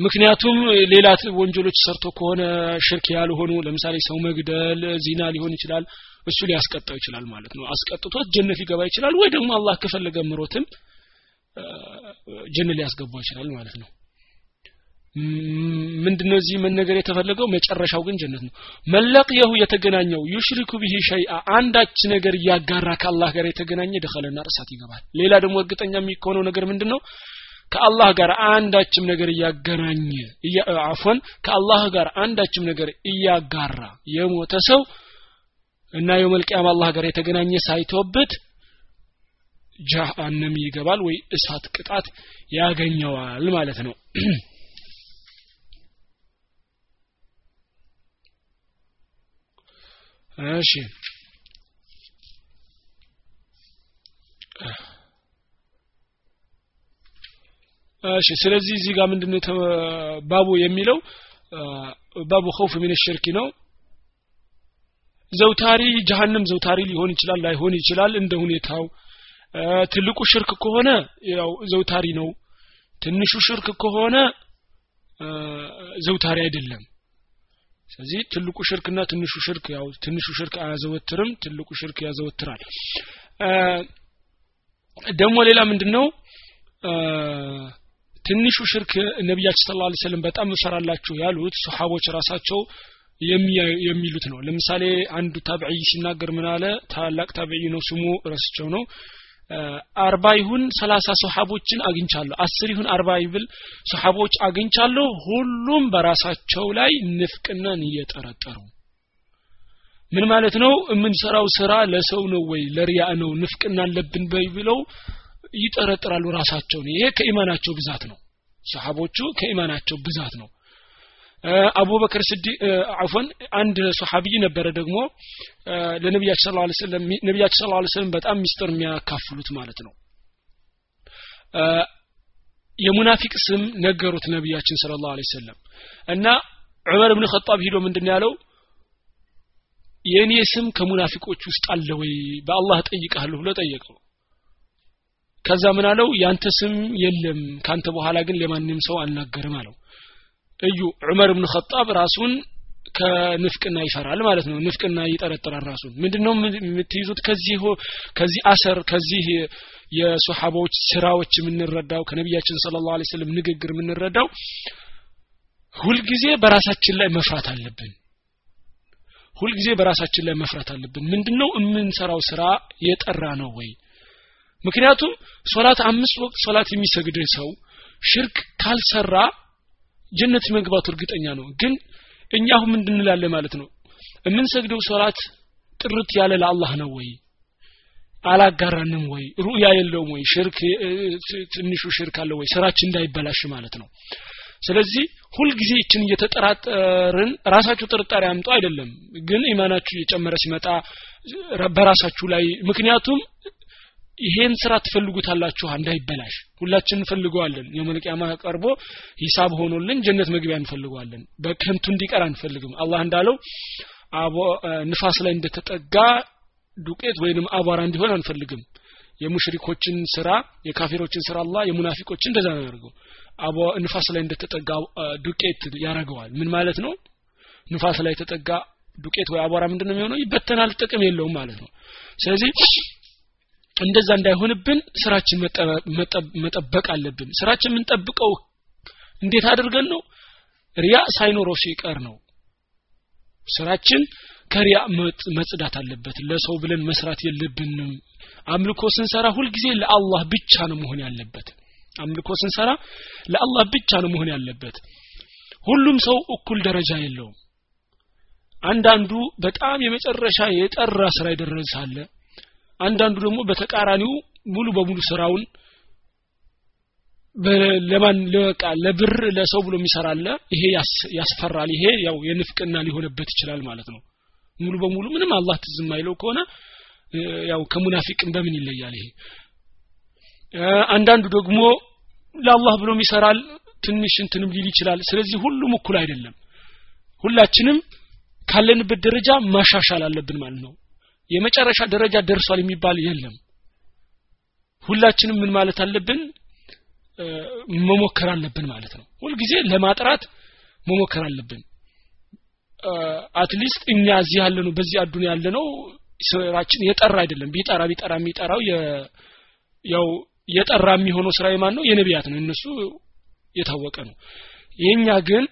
ምክንያቱም ሌላ ወንጀሎች ሰርቶ ከሆነ ሽርክ ያልሆኑ ለምሳሌ ሰው መግደል ዚና ሊሆን ይችላል እሱ ሊያስቀጣው ይችላል ማለት ነው። አስቀጥቶት ጀነት ሊገባ ይችላል ወይ ደግሞ አላህ ከፈለገ ምሮትም ጀነት ሊያስገባው ይችላል ማለት ነው። ምንድነው እዚህ መነገር የተፈለገው? መጨረሻው ግን ጀነት ነው። መለቅየሁ የተገናኘው ዩሽሪኩ ቢሂ ሸይአ አንዳች ነገር እያጋራ ከአላህ ጋር የተገናኘ ደኸለና እሳት ይገባል። ሌላ ደግሞ እርግጠኛ የሚሆነው ነገር ምንድን ነው ከአላህ ጋር አንዳችም ነገር እያገናኘ አፎን ከአላህ ጋር አንዳችም ነገር እያጋራ የሞተ ሰው እና የመልቅያም አላህ ጋር የተገናኘ ሳይቶበት ጃሃንም ይገባል ወይ እሳት ቅጣት ያገኘዋል ማለት ነው። እሺ። እሺ ስለዚህ እዚህ ጋር ምንድነው ባቡ የሚለው ባቡ ኸውፍ ሚን ሽርክ ነው ዘውታሪ ጀሃነም ዘውታሪ ሊሆን ይችላል ላይሆን ይችላል እንደ ሁኔታው። ትልቁ ሽርክ ከሆነ ያው ዘውታሪ ነው። ትንሹ ሽርክ ከሆነ ዘውታሪ አይደለም። ስለዚህ ትልቁ ሽርክና ትንሹ ሽርክ ያው ትንሹ ሽርክ አያዘወትርም ትልቁ ሽርክ ያዘወትራል። ደግሞ ሌላ ምንድነው? ትንሹ ሽርክ ነቢያችን ስለ ላ ሰለም በጣም እፈራላችሁ ያሉት ሰሓቦች ራሳቸው የሚሉት ነው። ለምሳሌ አንዱ ታብዒ ሲናገር ምን አለ? ታላቅ ታብዒ ነው ስሙ ረስቸው ነው። አርባ ይሁን ሰላሳ ሰሓቦችን አግኝቻለሁ። አስር ይሁን አርባ ይብል ሰሓቦች አግኝቻለሁ። ሁሉም በራሳቸው ላይ ንፍቅናን እየጠረጠሩ። ምን ማለት ነው? የምንሰራው ስራ ለሰው ነው ወይ? ለሪያ ነው። ንፍቅና አለብን በይ ብለው ይጠረጥራሉ ራሳቸውን። ይሄ ከኢማናቸው ብዛት ነው። ሰሓቦቹ ከኢማናቸው ብዛት ነው አቡበክር ስዲ አፎን አንድ ሶሐቢይ ነበረ ደግሞ ለነቢያችን ስለ ላ ስለም በጣም ሚስጥር የሚያካፍሉት ማለት ነው። የሙናፊቅ ስም ነገሩት ነቢያችን ስለ ላሁ ሰለም እና ዑመር ብን ኸጣብ ሂዶ ምንድን ያለው? የእኔ ስም ከሙናፊቆች ውስጥ አለ ወይ? በአላህ ጠይቃለሁ ብሎ ጠየቀው። ከዛ ምን አለው? ያንተ ስም የለም ካንተ በኋላ ግን ለማንም ሰው አልናገርም አለው እዩ። ዑመር ብን ኸጣብ ራሱን ከንፍቅና ይፈራል ማለት ነው። ንፍቅና ይጠረጥራል ራሱን። ምንድነው የምትይዙት? ከዚህ ከዚህ አሰር ከዚህ የሶሓቦች ስራዎች የምንረዳው ከነቢያችን ስለ ላሁ ስለም ንግግር የምንረዳው ሁልጊዜ በራሳችን ላይ መፍራት አለብን። ሁልጊዜ በራሳችን ላይ መፍራት አለብን። ምንድነው የምንሰራው ስራ? የጠራ ነው ወይ? ምክንያቱም ሶላት አምስት ወቅት ሶላት የሚሰግድ ሰው ሽርክ ካልሰራ ጀነት መግባቱ እርግጠኛ ነው። ግን እኛ አሁን ምንድን እንላለን ማለት ነው? የምንሰግደው ሶላት ጥርት ያለ ለአላህ ነው ወይ? አላጋራንም ወይ? ሩያ የለውም ወይ? ሽርክ ትንሹ ሽርክ አለ ወይ? ስራችን እንዳይበላሽ ማለት ነው። ስለዚህ ሁልጊዜ ይችን እየተጠራጠርን ራሳችሁ ጥርጣሬ አምጡ አይደለም። ግን ኢማናችሁ እየጨመረ ሲመጣ በራሳችሁ ላይ ምክንያቱም ይሄን ስራ ትፈልጉታላችሁ? እንዳይበላሽ። ሁላችን እንፈልገዋለን። የመልቂያማ ቀርቦ ሂሳብ ሆኖልን ጀነት መግቢያ እንፈልገዋለን። በከንቱ እንዲቀር አንፈልግም። አላህ እንዳለው ንፋስ ላይ እንደተጠጋ ዱቄት ወይንም አቧራ እንዲሆን አንፈልግም። የሙሽሪኮችን ስራ የካፊሮችን ስራ አላህ የሙናፊቆችን እንደዛ ያደርገው። ንፋስ ላይ እንደተጠጋ ዱቄት ያደርገዋል ምን ማለት ነው? ንፋስ ላይ የተጠጋ ዱቄት ወይ አቧራ ምንድን ነው የሚሆነው? ይበተናል ጥቅም የለውም ማለት ነው። ስለዚህ እንደዛ እንዳይሆንብን ስራችን መጠበቅ አለብን። ስራችን የምንጠብቀው እንዴት አድርገን ነው? ሪያ ሳይኖረው ሲቀር ነው። ስራችን ከሪያ መጽዳት አለበት። ለሰው ብለን መስራት የለብንም። አምልኮ ስንሰራ ሁልጊዜ ለአላህ ብቻ ነው መሆን ያለበት። አምልኮ ስንሰራ ለአላህ ብቻ ነው መሆን ያለበት። ሁሉም ሰው እኩል ደረጃ የለውም። አንዳንዱ በጣም የመጨረሻ የጠራ ስራ ይደረሳለ አንዳንዱ ደግሞ በተቃራኒው ሙሉ በሙሉ ስራውን ለማን ለቃ ለብር ለሰው ብሎ የሚሰራለ ይሄ ያስፈራል ይሄ ያው የንፍቅና ሊሆንበት ይችላል ማለት ነው። ሙሉ በሙሉ ምንም አላህ ትዝ የማይለው ከሆነ ያው ከሙናፊቅም በምን ይለያል ይሄ? አንዳንዱ ደግሞ ለአላህ ብሎም ይሰራል ትንሽ እንትንም ሊል ይችላል። ስለዚህ ሁሉም እኩል አይደለም። ሁላችንም ካለንበት ደረጃ ማሻሻል አለብን ማለት ነው የመጨረሻ ደረጃ ደርሷል የሚባል የለም። ሁላችንም ምን ማለት አለብን? መሞከር አለብን ማለት ነው። ሁልጊዜ ለማጥራት መሞከር አለብን። at least እኛ እዚህ ያለ ነው በዚህ አዱን ያለ ነው ስራችን የጠራ አይደለም። ቢጠራ ቢጠራ የሚጠራው ያው የጠራ የሚሆነው ስራ የማን ነው የነቢያት ነው። እነሱ የታወቀ ነው። የኛ ግን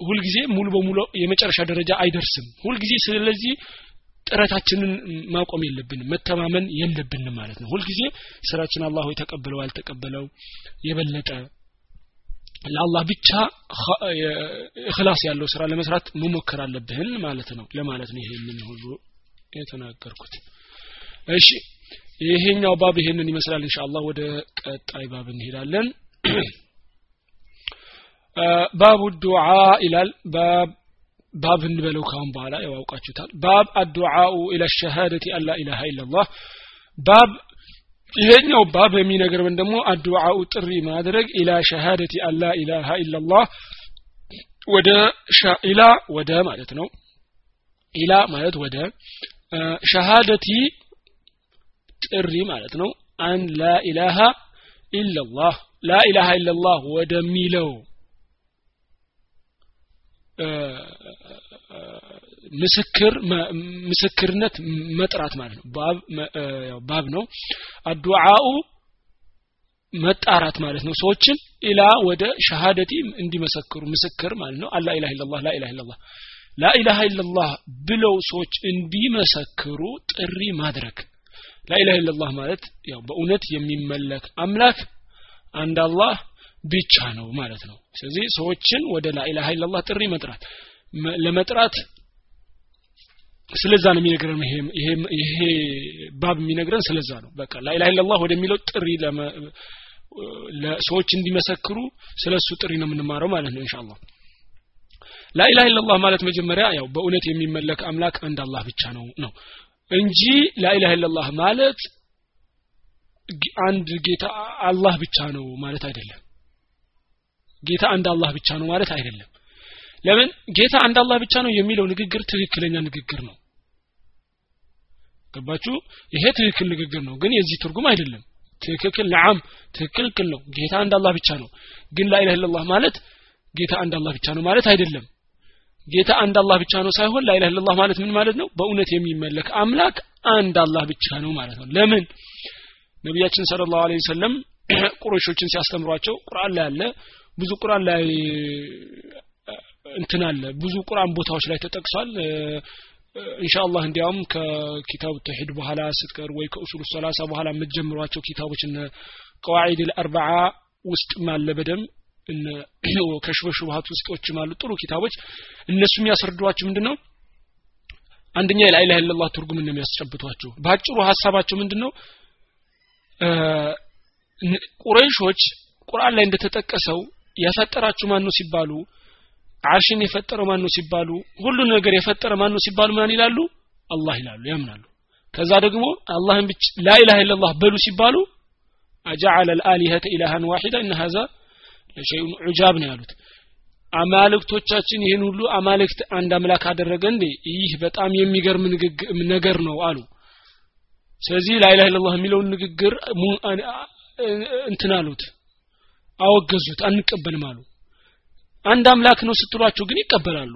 ሁልጊዜ ሙሉ በሙሉ የመጨረሻ ደረጃ አይደርስም። ሁልጊዜ ስለዚህ ጥረታችንን ማቆም የለብንም መተማመን የለብንም ማለት ነው። ሁልጊዜ ስራችን አላህ የተቀበለው አልተቀበለው የበለጠ ለአላህ ብቻ እክላስ ያለው ስራ ለመስራት መሞከር አለብህን ማለት ነው ለማለት ነው ይሄንን ሁሉ የተናገርኩት። እሺ ይሄኛው ባብ ይሄንን ይመስላል ኢንሻአላህ። ወደ ቀጣይ ባብ እንሄዳለን። ባቡ ዱዓ ይላል። ባብ ባብ እንበለው ካሁን በኋላ ያውቃችሁታል ባብ አዱዓኡ ኢላ ሸሃደቲ አላ ኢላሃ ኢላላህ ባብ ይሄኛው ባብ የሚነግረን ደግሞ አዱዓኡ ጥሪ ማድረግ ኢላ ሸሃደቲ አላ ኢላሃ ኢላላህ ወደ ኢላ ወደ ማለት ነው። ኢላ ማለት ወደ ሸሃደቲ ጥሪ ማለት ነው። አን ላ ኢላሃ ኢላላህ ላ ኢላሃ ኢላላህ ወደሚለው ምስክር ምስክርነት መጥራት ማለት ነው። ባብ ነው። አዱዓኡ መጣራት ማለት ነው። ሰዎችን ኢላ ወደ ሸሃደቲ እንዲመሰክሩ ምስክር ማለት ነው። አላ ኢላሃ ኢላላህ ላ ኢላሃ ኢላላህ ላ ኢላሃ ኢላላህ ብለው ሰዎች እንዲመሰክሩ ጥሪ ማድረግ። ላ ኢላሃ ኢላላህ ማለት ያው በእውነት የሚመለክ አምላክ አንድ አላህ ብቻ ነው ማለት ነው። ስለዚህ ሰዎችን ወደ ላኢላሃ ኢላላህ ጥሪ መጥራት ለመጥራት ስለዛ ነው የሚነግረን። ይሄ ባብ የሚነግረን ስለዛ ነው። በቃ ላኢላሃ ኢላላህ ወደሚለው ጥሪ ለሰዎች እንዲመሰክሩ ስለ እሱ ጥሪ ነው የምንማረው ማለት ነው ኢንሻአላህ። ላኢላሃ ኢላላህ ማለት መጀመሪያ ያው በእውነት የሚመለክ አምላክ አንድ አላህ ብቻ ነው ነው እንጂ ላኢላሃ ኢላላህ ማለት አንድ ጌታ አላህ ብቻ ነው ማለት አይደለም ጌታ አንድ አላህ ብቻ ነው ማለት አይደለም። ለምን? ጌታ አንድ አላህ ብቻ ነው የሚለው ንግግር ትክክለኛ ንግግር ነው። ገባችሁ? ይሄ ትክክል ንግግር ነው። ግን የዚህ ትርጉም አይደለም። ትክክል ነዓም ትክክል ነው። ጌታ አንድ አላህ ብቻ ነው። ግን ላኢላህ ኢላላህ ማለት ጌታ አንድ አላህ ብቻ ነው ማለት አይደለም። ጌታ አንድ አላህ ብቻ ነው ሳይሆን ላኢላህ ኢላላህ ማለት ምን ማለት ነው? በእውነት የሚመለክ አምላክ አንድ አላህ ብቻ ነው ማለት ነው። ለምን? ነቢያችን ሰለላሁ ዐለይሂ ወሰለም ቁረሾችን ሲያስተምሯቸው ቁርአን ላይ አለ ብዙ ቁርአን ላይ እንትን አለ። ብዙ ቁርአን ቦታዎች ላይ ተጠቅሷል። ኢንሻአላህ እንዲያውም ከኪታብ ተውሂድ በኋላ ስትቀር ወይ ከኡሱል ሰላሳ በኋላ የምትጀምሯቸው ኪታቦች እነ ቀዋዒድ አልአርበዓ ውስጥ ማለ በደም እነ ከሽፈ አሉ። ጥሩ ኪታቦች። እነሱ የሚያስረዷቸው ምንድነው? አንደኛ የላኢላha ኢላላህ ትርጉም ነው የሚያስጨብጧቸው። ባጭሩ ሀሳባቸው ምንድነው? ቁረይሾች ቁርአን ላይ እንደተጠቀሰው የፈጠራችሁ ማን ነው ሲባሉ አርሽን የፈጠረው ማን ነው ሲባሉ ሁሉን ነገር የፈጠረ ማን ነው ሲባሉ ማን ይላሉ? አላህ ይላሉ ያምናሉ። ከዛ ደግሞ አላህን ብቻ ላኢላሃ ኢላላህ በሉ ሲባሉ አጀዐለ አልአሊሀተ ኢላሃን ዋሂዳ እነ ሀዛ ለሸይኡን ዑጃብ ነው ያሉት። አማልክቶቻችን ይህን ሁሉ አማልክት አንድ አምላክ አደረገ እንዴ? ይህ በጣም የሚገርም ነገር ነው አሉ። ስለዚህ ላኢላሃ ኢላላህ የሚለውን ንግግር እንትን አሉት አወገዙት አንቀበልም አሉ። አንድ አምላክ ነው ስትሏቸው ግን ይቀበላሉ።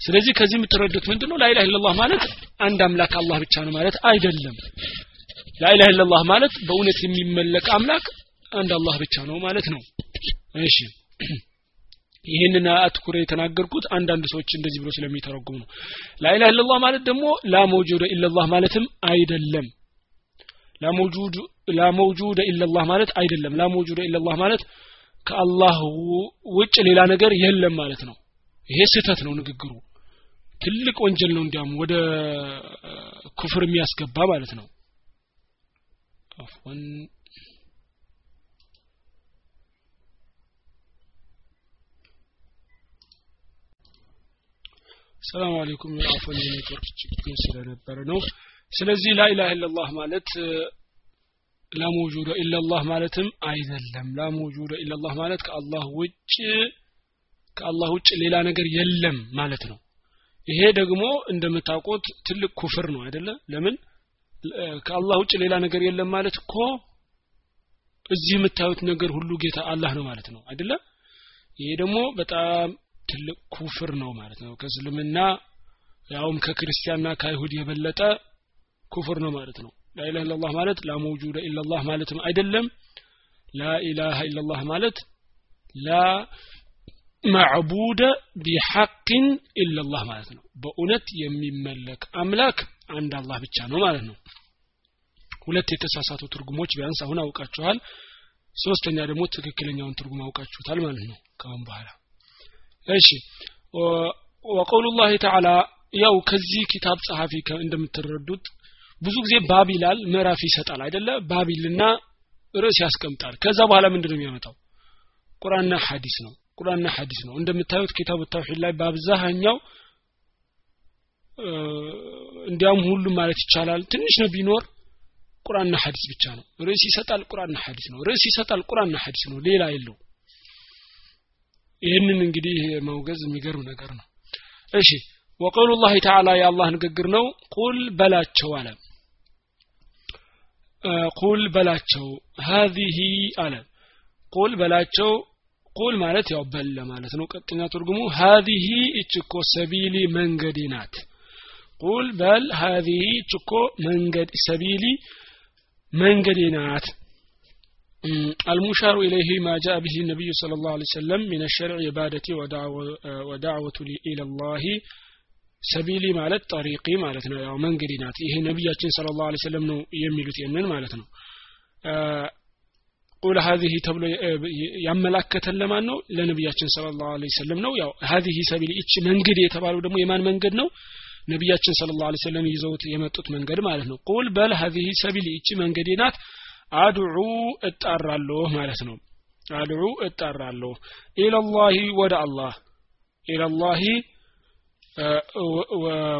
ስለዚህ ከዚህ የምትረዱት ምንድነው? ላኢላሃ ኢላላህ ማለት አንድ አምላክ አላህ ብቻ ነው ማለት አይደለም። ላኢላሃ ኢላላህ ማለት በእውነት የሚመለክ አምላክ አንድ አላህ ብቻ ነው ማለት ነው። እሺ። ይህንን አትኩረ የተናገርኩት አንዳንድ ሰዎች እንደዚህ ብሎ ስለሚተረጉሙ ነው። ላኢላሃ ኢላላህ ማለት ደግሞ ላ መውጁደ ኢላላህ ማለትም አይደለም። ላ መውጁድ ላ መውጁደ ኢላላህ ማለት አይደለም። ላ መውጁደ ኢላላህ ማለት ከአላህ ውጭ ሌላ ነገር የለም ማለት ነው። ይሄ ስህተት ነው ንግግሩ። ትልቅ ወንጀል ነው እንዲያም ወደ ኩፍር የሚያስገባ ማለት ነው። አፍወን ሰላም አለይኩም። የአፎን የኔትወርክ ችግር ስለነበረ ነው። ስለዚህ ላኢላህ ኢላላህ ማለት ላመውጁደ ኢላላህ ማለትም አይደለም ላመውጁደ ኢላላህ ማለት ከአላህ ውጭ ከአላህ ውጭ ሌላ ነገር የለም ማለት ነው ይሄ ደግሞ እንደምታውቁት ትልቅ ኩፍር ነው አይደለ? ለምን? ከአላህ ውጭ ሌላ ነገር የለም ማለት እኮ እዚህ የምታዩት ነገር ሁሉ ጌታ አላህ ነው ማለት ነው አይደለ? ይሄ ደግሞ በጣም ትልቅ ኩፍር ነው ማለት ነው። ከእስልምና ያውም ከክርስቲያንና ከአይሁድ የበለጠ ኩፍር ነው ማለት ነው ላኢላህ ኢላላህ ማለት ላ መውጁደ ኢላላህ ማለትም አይደለም ላኢላሃ ኢላላህ ማለት ላ ማዕቡደ ቢሐቅን ኢላላህ ማለት ነው በእውነት የሚመለክ አምላክ አንድ አላህ ብቻ ነው ማለት ነው ሁለት የተሳሳቱ ትርጉሞች ቢያንስ አሁን አውቃችኋል። ሶስተኛ ደግሞ ትክክለኛውን ትርጉም አውቃችሁታል ማለት ነው ካሁን በኋላ። እሺ። ወቀውሉ ላህ ተዓላ ያው ከዚህ ኪታብ ጸሐፊ እንደምትረዱት ብዙ ጊዜ ባብ ይላል ምዕራፍ ይሰጣል አይደለ? ባቢልና ርዕስ ያስቀምጣል። ከዛ በኋላ ምንድን ነው የሚያመጣው? ቁርአንና ሐዲስ ነው። ቁርአንና ሐዲስ ነው። እንደምታዩት ኪታብ ተውሂድ ላይ በአብዛኛው እንዲያውም ሁሉም ማለት ይቻላል ትንሽ ነው ቢኖር ቁርአንና ሐዲስ ብቻ ነው። ርዕስ ይሰጣል ቁርአንና ሐዲስ ነው። ርዕስ ይሰጣል ቁርአንና ሐዲስ ነው። ሌላ የለው ይህንን እንግዲህ ማውገዝ የሚገርም ነገር ነው። እሺ ወቀውሉ ላህ ተዓላ የአላህ ንግግር ነው ቁል በላቸው አለ ቁል በላቸው ሀዚህ አለ ቁል በላቸው ቁል ማለት ያው በለ ማለት ነው ቀጥኛ ትርጉሙ ሀዚህ እችኮ ሰቢሊ መንገዴ ናት ቁል በል ሀዚህ እችኮ መንገድ ሰቢሊ መንገዴ ናት المشار إليه ما جاء به النبي صلى الله عليه وسلم من الشرع عبادة ودعوة إلى الله ሰቢሊ ማለት ጠሪቂ ማለት ነው። ያው መንገድ ናት። ይሄ ነቢያችን ስለ ላሁ ሰለም ነው የሚሉት ይንን ማለት ነው። ቁል ሀዚህ ተብሎ ያመላከተን ለማን ነው? ለነቢያችን ስለ ላሁ ሰለም ነው። ያው ሀዚህ ሰቢሊ እቺ መንገድ የተባለው ደግሞ የማን መንገድ ነው? ነቢያችን ስለ ላሁ ሰለም ይዘውት የመጡት መንገድ ማለት ነው። ቁል በል ሀዚህ ሰቢሊ እቺ መንገዴ ናት። አድዑ እጣራለሁ ማለት ነው። አድዑ እጣራለሁ ኢለላሂ ወደ አላህ። ኢለላሂ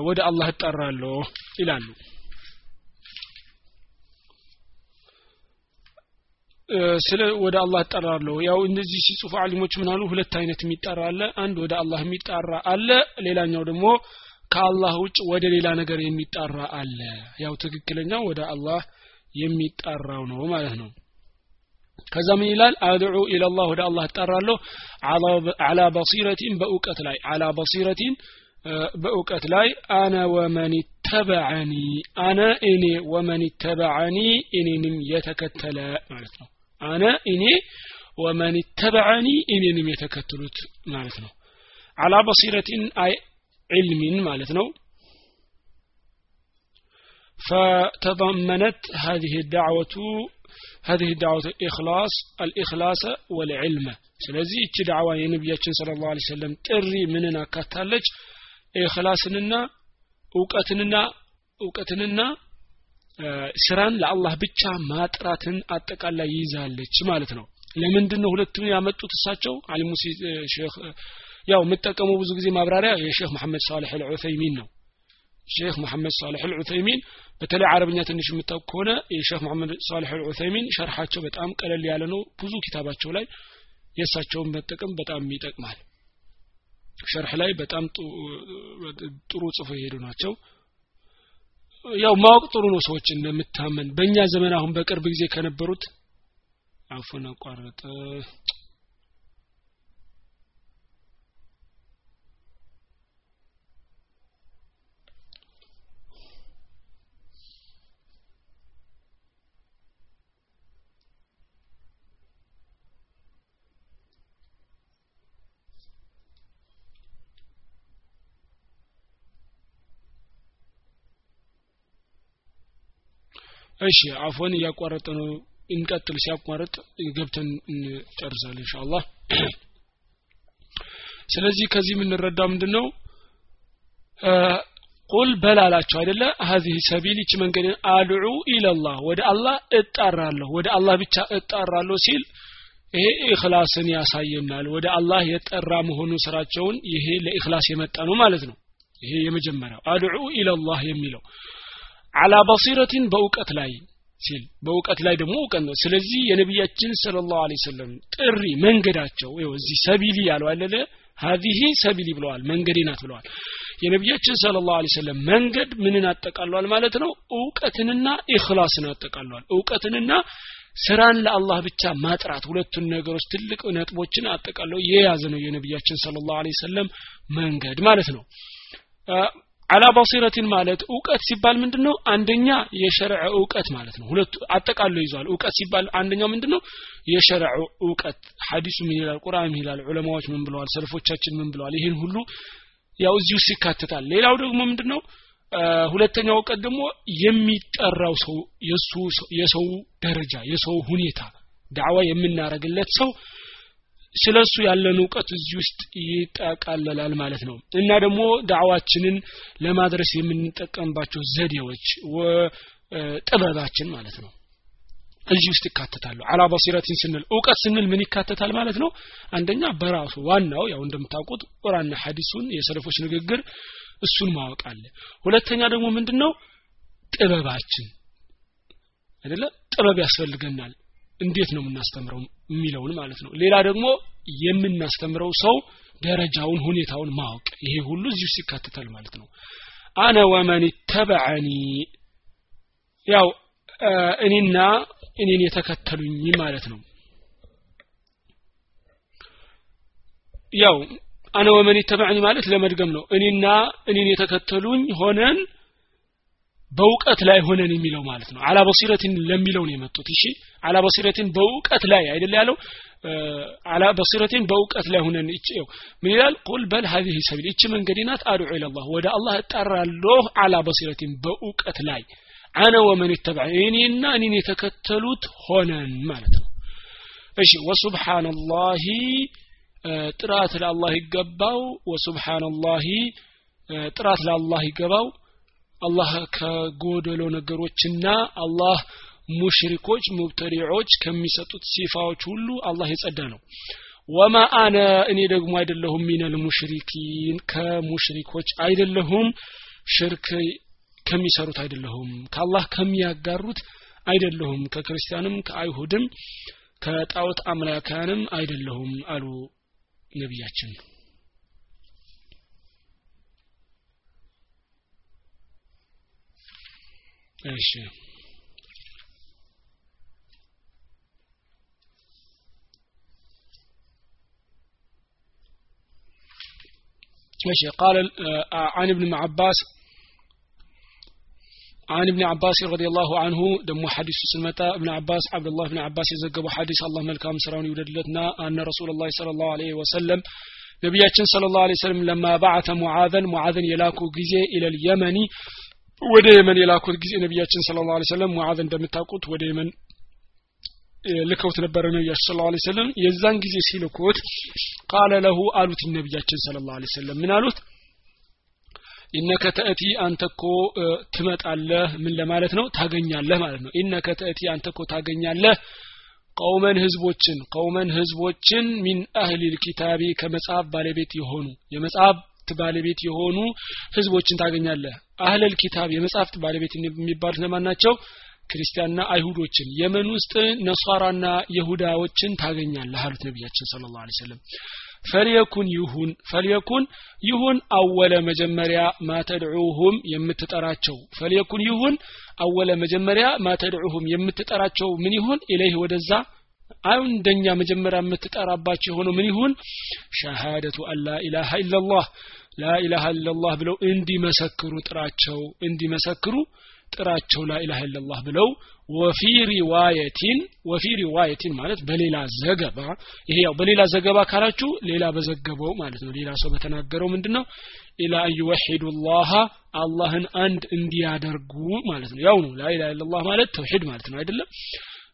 ወደ አላህ እጠራለሁ ይላሉ። ስለ ወደ አላህ እጠራለሁ። ያው እነዚህ ሲጽፉ አሊሞች ምን አሉ? ሁለት አይነት የሚጠራ አለ። አንድ ወደ አላህ የሚጣራ አለ። ሌላኛው ደግሞ ከአላህ ውጭ ወደ ሌላ ነገር የሚጣራ አለ። ያው ትክክለኛው ወደ አላህ የሚጣራው ነው ማለት ነው። ከዛ ምን ይላል? አድዑ ኢለላህ ወደ አላህ እጠራለሁ። አላ በሲረቲን በእውቀት ላይ አላ በሲረቲን በእውቀት ላይ አነ ወመን ተበዐኒ አነ እኔ ወመን ተበዐኒ እኔንም የተከተለ ማለት ነው አነ እኔ ወመን ተበዐኒ እኔንም የተከተሉት ማለት ነው አላ በሲረቲን አይ ዒልሚን ማለት ነው فتضمنت هذه الدعوة هذه الدعوة الإخلاص الإخلاص والعلم ስለዚህ እቺ ዳዕዋ የነቢያችን ስለ ላሁ ሰለም ጥሪ ምንን አካታለች ኢኽላስንና እውቀትንና እውቀትንና ስራን ለአላህ ብቻ ማጥራትን አጠቃላይ ይይዛለች ማለት ነው። ለምንድን ነው ሁለቱን ያመጡት እሳቸው? አሊሙ ሼክ ያው የምጠቀመው ብዙ ጊዜ ማብራሪያ የሼክ መሐመድ ሳሌሕ አልዑሰይሚን ነው። ሼክ መሐመድ ሳሌሕ አልዑሰይሚን በተለይ አረብኛ ትንሽ የምታውቅ ከሆነ የሼክ መሐመድ ሳሌሕ አልዑሰይሚን ሸርሓቸው በጣም ቀለል ያለ ነው። ብዙ ኪታባቸው ላይ የእሳቸውን መጠቀም በጣም ይጠቅማል ሸርሕ ላይ በጣም ጥሩ ጽፎ የሄዱ ናቸው። ያው ማወቅ ጥሩ ነው ሰዎች እንደምታመን። በእኛ ዘመን አሁን በቅርብ ጊዜ ከነበሩት አፉን አቋረጠ እሺ አፎን እያቋረጠ ነው። እንቀጥል። ሲያቋርጥ ገብተን እንጨርሳለን ኢንሻአላህ። ስለዚህ ከዚህ የምንረዳው ምንድን ነው ቁል በል አላቸው አይደለ? ሀዚህ ሰቢል ይች መንገድ አድዑ ኢለላህ ወደ አላህ እጣራለሁ ወደ አላህ ብቻ እጣራለሁ ሲል ይሄ ኢኽላስን ያሳየናል። ወደ አላህ የጠራ መሆኑ ስራቸውን ይሄ ለኢኽላስ የመጣ ነው ማለት ነው። ይሄ የመጀመሪያው አድዑ ኢለላህ የሚለው አላ በሲረቲን በእውቀት ላይ ሲል በእውቀት ላይ ደግሞ እውቀት ነው። ስለዚህ የነቢያችን ስለ ላሁ ሰለም ጥሪ መንገዳቸው እዚህ ሰቢሊ ያለው አለለ ሀዚህ ሰቢሊ ብለዋል መንገዴ ናት ብለዋል። የነቢያችን ስለ ላሁ ሰለም መንገድ ምንን አጠቃሏል ማለት ነው? እውቀትንና ኢክላስን አጠቃሏል። እውቀትንና ስራን ለአላህ ብቻ ማጥራት ሁለቱን ነገሮች ትልቅ ነጥቦችን አጠቃለው የያዘ ነው የነቢያችን ስለ ላሁ ሰለም መንገድ ማለት ነው አላ ባሲረቲን ማለት እውቀት ሲባል ምንድን ነው አንደኛ የሸርዕ እውቀት ማለት ነው። ሁለቱ አጠቃሎ ይዟል። እውቀት ሲባል አንደኛው ምንድን ነው የሸርዕ እውቀት። ሀዲሱ ምን ይላል? ቁርአን ምን ይላል? ዑለማዎች ምን ብለዋል? ሰልፎቻችን ምን ብለዋል? ይህን ሁሉ ያው እዚህ ውስጥ ይካተታል ሌላው ደግሞ ምንድን ነው ሁለተኛው እውቀት ደግሞ የሚጠራው ሰው የሱ የሰው ደረጃ የሰው ሁኔታ ዳዕዋ የምናረግለት ሰው ስለ እሱ ያለን እውቀት እዚህ ውስጥ ይጠቃለላል ማለት ነው። እና ደግሞ ዳዕዋችንን ለማድረስ የምንጠቀምባቸው ዘዴዎች ጥበባችን ማለት ነው። እዚህ ውስጥ ይካተታሉ። አላ በሲረቲን ስንል እውቀት ስንል ምን ይካተታል ማለት ነው? አንደኛ በራሱ ዋናው ያው እንደምታውቁት ቁርአንና ሐዲሱን የሰለፎች ንግግር እሱን ማወቅ አለ። ሁለተኛ ደግሞ ምንድነው? ጥበባችን አይደለ? ጥበብ ያስፈልገናል እንዴት ነው የምናስተምረው የሚለውን ማለት ነው። ሌላ ደግሞ የምናስተምረው ሰው ደረጃውን ሁኔታውን ማወቅ ይሄ ሁሉ እዚህ ውስጥ ይካተታል ማለት ነው። አነ ወመን ተበዐኒ ያው እኔና እኔን የተከተሉኝ ማለት ነው። ያው አነ ወመን ተበዐኒ ማለት ለመድገም ነው። እኔና እኔን የተከተሉኝ ሆነን በእውቀት ላይ ሆነን የሚለው ማለት ነው። على بصيرة ለሚለው ነው የመጡት። እሺ على بصيرة በእውቀት ላይ አይደል ያለው? على بصيرة በእውቀት ላይ ሆነን እቺ ምን ይላል? قل በል هذه سبيلي እቺ መንገዴ ናት أدعو إلى الله ወደ አላህ እጠራለሁ على بصيرة በእውቀት ላይ። أنا ومن اتبع እኔና እኔን የተከተሉት ሆነን ማለት ነው። እሺ وسبحان الله ጥራት ለአላህ ይገባው ወሱብሓነላሂ ጥራት ለአላህ ይገባው አላህ ከጎደሎ ነገሮችና አላህ ሙሽሪኮች ሙብተዲዖች ከሚሰጡት ሲፋዎች ሁሉ አላህ የጸዳ ነው። ወማ አነ እኔ ደግሞ አይደለሁም ሚነል ሙሽሪኪን ከሙሽሪኮች አይደለሁም ሽርክ ከሚሰሩት አይደለሁም ከአላህ ከሚያጋሩት አይደለሁም ከክርስቲያንም ከአይሁድም ከጣዖት አምላካንም አይደለሁም አሉ ነቢያችን ماشي. ماشي. قال آه، آه، عن ابن عباس عن ابن عباس رضي الله عنه دم حديث سلمة ابن عباس عبد الله بن عباس يزقب حديث الله ملك سراني ودلتنا أن رسول الله صلى الله عليه وسلم نبياتنا صلى الله عليه وسلم لما بعث معاذا معاذا يلاكو جزي إلى اليمني ወደ የመን የላኩት ጊዜ ነቢያችን ስለ ላ ሰለም ሙዓዝ እንደምታውቁት ወደ የመን ልከውት ነበረ ነቢያችን ስለ ላ ሰለም የዛን ጊዜ ሲልኩት ቃለ ለሁ አሉት ነቢያችን ስለ ላ ሰለም ምን አሉት? ኢነከ ተእቲ አንተ ትመጣለህ ምን ለማለት ነው? ታገኛለህ ማለት ነው። ኢነከ ተእቲ አንተ ታገኛለህ ቀውመን ህዝቦችን ቀውመን ህዝቦችን ሚን አህሊል ኪታቢ ከመጽሐፍ ባለቤት የሆኑ የመጽሐፍት ባለቤት የሆኑ ህዝቦችን ታገኛለህ። አህለል ኪታብ የመጽሐፍት ባለቤት የሚባሉት ለማን ናቸው? ክርስቲያንና አይሁዶችን። የመን ውስጥ ነሷራና የሁዳዎችን ታገኛለህ አሉት ነቢያችን ስለ ላ ሰለም ፈልየኩን ይሁን ፈልየኩን ይሁን አወለ መጀመሪያ ማተድዑሁም የምትጠራቸው። ፈልየኩን ይሁን አወለ መጀመሪያ ማተድዑሁም የምትጠራቸው ምን ይሁን? ኢለይህ ወደዛ አሁን እንደኛ መጀመሪያ የምትጠራባቸው የሆነው ምን ይሁን? ሸሃደቱ አን ላኢላሃ ኢላላህ ላኢላሃ ኢላላህ ብለው እንዲመሰክሩ ጥራቸው እንዲመሰክሩ ጥራቸው ላኢላሃ ኢላላህ ብለው ወፊ ሪዋየቲን ወፊ ሪዋየቲን ማለት በሌላ ዘገባ። ይሄ ያው በሌላ ዘገባ ካላችሁ ሌላ በዘገበው ማለት ነው። ሌላ ሰው በተናገረው ምንድነው? ኢላ አንዩወሒዱ ላህ አላህን አንድ እንዲያደርጉ ማለት ነው። ያው ነው ላኢላሃ ኢላላህ ማለት ተውሂድ ማለት ነው። አይደለም?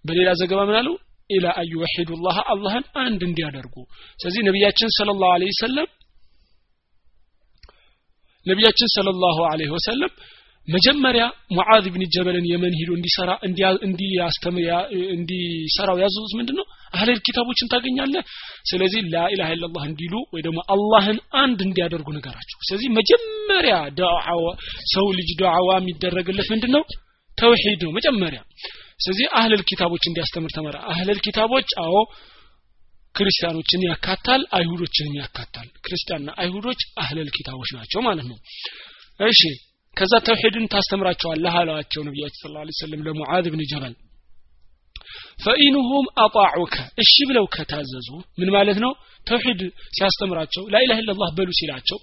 በሌላ ዘገባ ምን አለው ኢላ አንዩወሒዱ ላህ አላህን አንድ እንዲያደርጉ። ስለዚህ ነቢያችን ሰለላሁ ዐለይሂ ወሰለም ነቢያችን ሰለላሁ ዐለይሂ ወሰለም መጀመሪያ ሙዓዝ ብን ጀበልን የመን ሂዶ እንዲሰራ እንዲሰራው ያዘዙት ምንድን ነው አህለል ኪታቦችን ታገኛለህ? ስለዚህ ላኢላሃ ኢላላህ እንዲሉ ወይ ደግሞ አላህን አንድ እንዲያደርጉ ነገራቸው ስለዚህ መጀመሪያ ሰው ልጅ ዱዓዋ የሚደረግለት ምንድን ነው ተውሂድ ነው መጀመሪያ ስለዚህ አህለል ኪታቦች እንዲያስተምር ተመራ አህለል ኪታቦች አዎ ክርስቲያኖችን ያካታል አይሁዶችንም ያካታል። ክርስቲያንና አይሁዶች አህለል ኪታቦች ናቸው ማለት ነው። እሺ ከዛ ተውሂድን ታስተምራቸዋለህ አላቸው ነቢያችን ስለ ላ ሰለም ለሙዓዝ ብን ጀበል። ፈኢንሁም አጣዑከ እሺ ብለው ከታዘዙ ምን ማለት ነው? ተውሂድ ሲያስተምራቸው ላኢላህ ኢላላህ በሉ ሲላቸው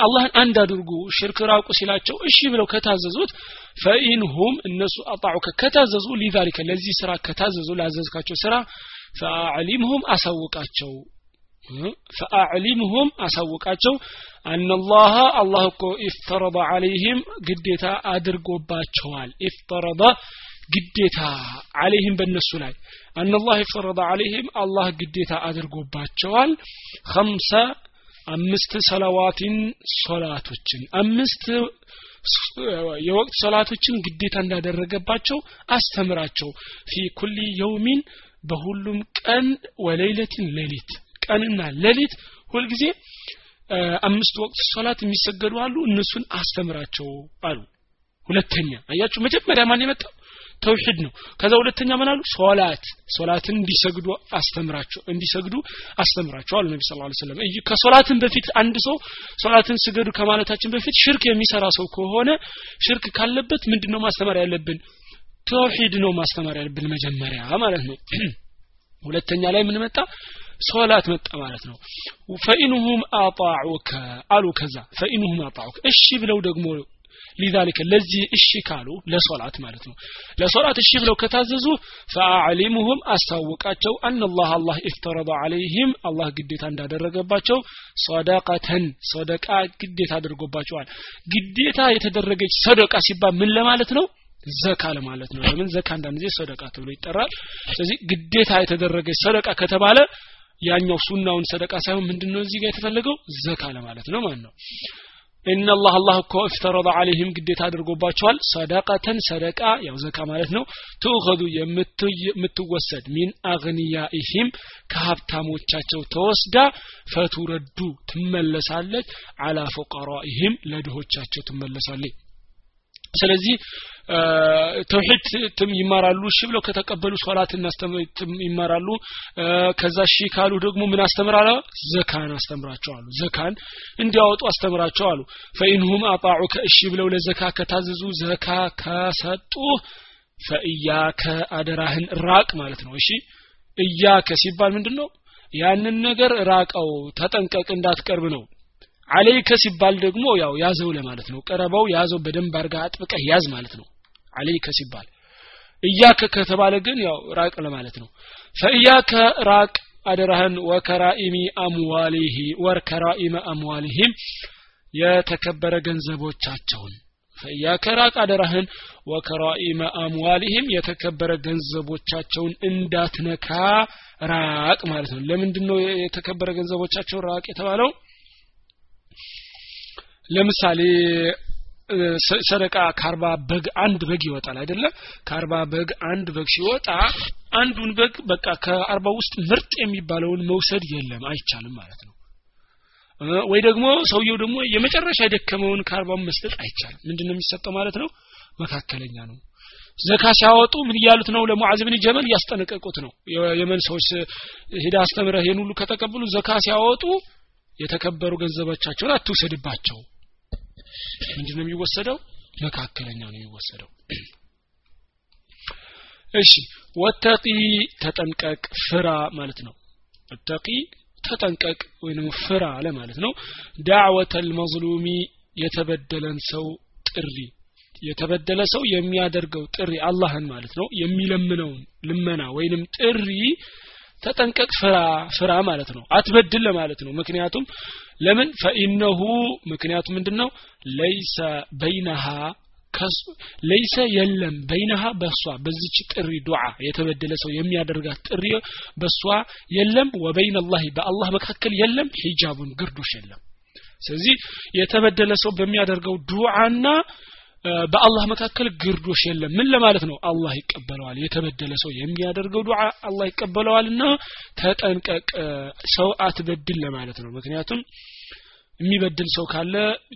አላህን አንድ አድርጉ ሽርክ ራቁ ሲላቸው እሺ ብለው ከታዘዙት ፈኢንሁም እነሱ አጣዑከ ከታዘዙ ሊዛሊከ ለዚህ ስራ ከታዘዙ ላዘዝካቸው ስራ ፈአዕሊምሁም አሳውቃቸው። ፈአዕሊምሁም አሳውቃቸው። አነላህ አላህ እኮ ኢፍተረደ አለይህም ግዴታ አድርጎባቸዋል። ኢፍተረደ ግዴታ አለይህም በእነሱ ላይ። አነላህ ኢፍተረደ አለይህም አላህ ግዴታ አድርጎባቸዋል። ከምሰ አምስት ሰለዋቲን ሶላቶችን አምስት የወቅት ሶላቶችን ግዴታ እንዳደረገባቸው አስተምራቸው። ፊ ኩሊ የውሚን በሁሉም ቀን ወሌይለትን ሌሊት ቀንና ሌሊት ሁልጊዜ አምስት ወቅት ሶላት የሚሰገዱ አሉ። እነሱን አስተምራቸው አሉ። ሁለተኛ አያችሁ መጀመሪያ ማን የመጣው ተውሂድ ነው። ከዛ ሁለተኛ ምን አሉ? ሶላት ሶላትን እንዲሰግዱ አስተምራቸው እንዲሰግዱ አስተምራቸው አሉ ነቢ ስ ላ ስለም ከሶላትን በፊት አንድ ሰው ሶላትን ስገዱ ከማለታችን በፊት ሽርክ የሚሰራ ሰው ከሆነ ሽርክ ካለበት ምንድን ነው ማስተማር ያለብን? ተውሂድ ነው ማስተማር ያለብን መጀመሪያ ማለት ነው። ሁለተኛ ላይ ምን መጣ? ሶላት መጣ ማለት ነው። ፈኢንሁም አጣዑከ አሉ ከዛ ፈኢንሁም አጣዑከ። እሺ ብለው ደግሞ ሊዛሊከ ለዚህ እሺ ካሉ ለሶላት ማለት ነው። ለሶላት እሺ ብለው ከታዘዙ ፈአዕሊሙሁም አስታውቃቸው አናላህ አላህ ኢፍተረደ አለይህም አላህ ግዴታ እንዳደረገባቸው ሶደቀተን ሶደቃ ግዴታ አድርጎባቸዋል። ግዴታ የተደረገች ሰደቃ ሲባል ምን ለማለት ነው? ዘካ ለማለት ነው። ለምን? ዘካ አንዳንድ ጊዜ ሰደቃ ተብሎ ይጠራል። ስለዚህ ግዴታ የተደረገች ሰደቃ ከተባለ ያኛው ሱናውን ሰደቃ ሳይሆን ምንድነው እዚህ ጋር የተፈለገው? ዘካ ለማለት ነው ማለት ነው ኢነ አላህ እኮ እፍተረደ አለይህም ግዴታ አድርጎባቸዋል። ሰደቀተን ሰደቃ ያው ዘካ ማለት ነው። ትውኸዱ የምትወሰድ ሚን አግንያኢህም ከሀብታሞቻቸው ተወስዳ ፈቱረዱ ትመለሳለች። አላ ፉቀራኢህም ለድሆቻቸው ትመለሳለች ስለዚህ ተውሂድ ይማራሉ። እሺ ብለው ከተቀበሉ ሶላት ይማራሉ። ከዛ እሺ ካሉ ደግሞ ምን አስተምራለ? ዘካን አስተምራቸዋሉ ዘካን እንዲያወጡ አስተምራቸዋሉ ፈኢንሁም አጣዑ ከእሺ ብለው ለዘካ ከታዘዙ ዘካ ከሰጡ ፈእያከ አደራህን ራቅ ማለት ነው። እሺ እያከ ሲባል ምንድን ነው ያንን ነገር ራቀው ተጠንቀቅ እንዳትቀርብ ነው አለይከ ሲባል ደግሞ ያው ያዘው ለማለት ነው። ቀረበው ያዘው በደንብ አርጋ አጥብቀህ ያዝ ማለት ነው። አለይከ ሲባል እያከ ከተባለ ግን ያው ራቅ ለማለት ነው። ፈእያከ ራቅ አደራህን ወከራኢሚ አምዋሊሂ ወርከራኢመ አምዋሊሂም የተከበረ ገንዘቦቻቸውን። ፈኢያከ ራቅ አደራህን ወከራኢመ አምዋሊህም የተከበረ ገንዘቦቻቸውን እንዳትነካ ራቅ ማለት ነው። ለምንድን ነው የተከበረ ገንዘቦቻቸውን ራቅ የተባለው ለምሳሌ ሰደቃ ከአርባ በግ አንድ በግ ይወጣል አይደለም ከአርባ በግ አንድ በግ ሲወጣ አንዱን በግ በቃ ከአርባ ውስጥ ምርጥ የሚባለውን መውሰድ የለም አይቻልም ማለት ነው። ወይ ደግሞ ሰውየው ደግሞ የመጨረሻ የደከመውን ከአርባውን መስጠት አይቻልም። ምንድን ነው የሚሰጠው ማለት ነው? መካከለኛ ነው። ዘካ ሲያወጡ ምን እያሉት ነው? ለሙዓዝ ብን ጀበል እያስጠነቀቁት ነው። የመን ሰዎች ሄዳ አስተምረህ ይህን ሁሉ ከተቀበሉ ዘካ ሲያወጡ የተከበሩ ገንዘቦቻቸውን አትውሰድባቸው ምንድነው የሚወሰደው? መካከለኛ ነው የሚወሰደው። እሺ ወተቂ ተጠንቀቅ ፍራ ማለት ነው። ወተቂ ተጠንቀቅ ወይንም ፍራ አለ ማለት ነው። ዳዕወተ ልመዝሉሚ የተበደለን ሰው ጥሪ የተበደለ ሰው የሚያደርገው ጥሪ አላህን ማለት ነው። የሚለምነውን ልመና ወይንም ጥሪ ተጠንቀቅ ፍራ ፍራ ማለት ነው። አትበድል ለማለት ነው። ምክንያቱም ለምን? ፈኢነሁ ምክንያቱ ምንድነው? ለይሰ በይነሃ ለይሰ የለም በይነሃ በሷ በዚች ጥሪ ዱዓ የተበደለ ሰው የሚያደርጋት ጥሪ በሷ የለም። ወበይን አላህ በአላህ መካከል የለም። ሂጃቡን ግርዶሽ የለም። ስለዚህ የተበደለ ሰው በሚያደርገው ዱዓና በአላህ መካከል ግርዶሽ የለም። ምን ለማለት ነው? አላህ ይቀበለዋል። የተበደለ ሰው የሚያደርገው ዱዓ አላህ ይቀበለዋልና ተጠንቀቅ። ሰው አትበድል ለማለት ነው። ምክንያቱም የሚበድል ሰው ካለ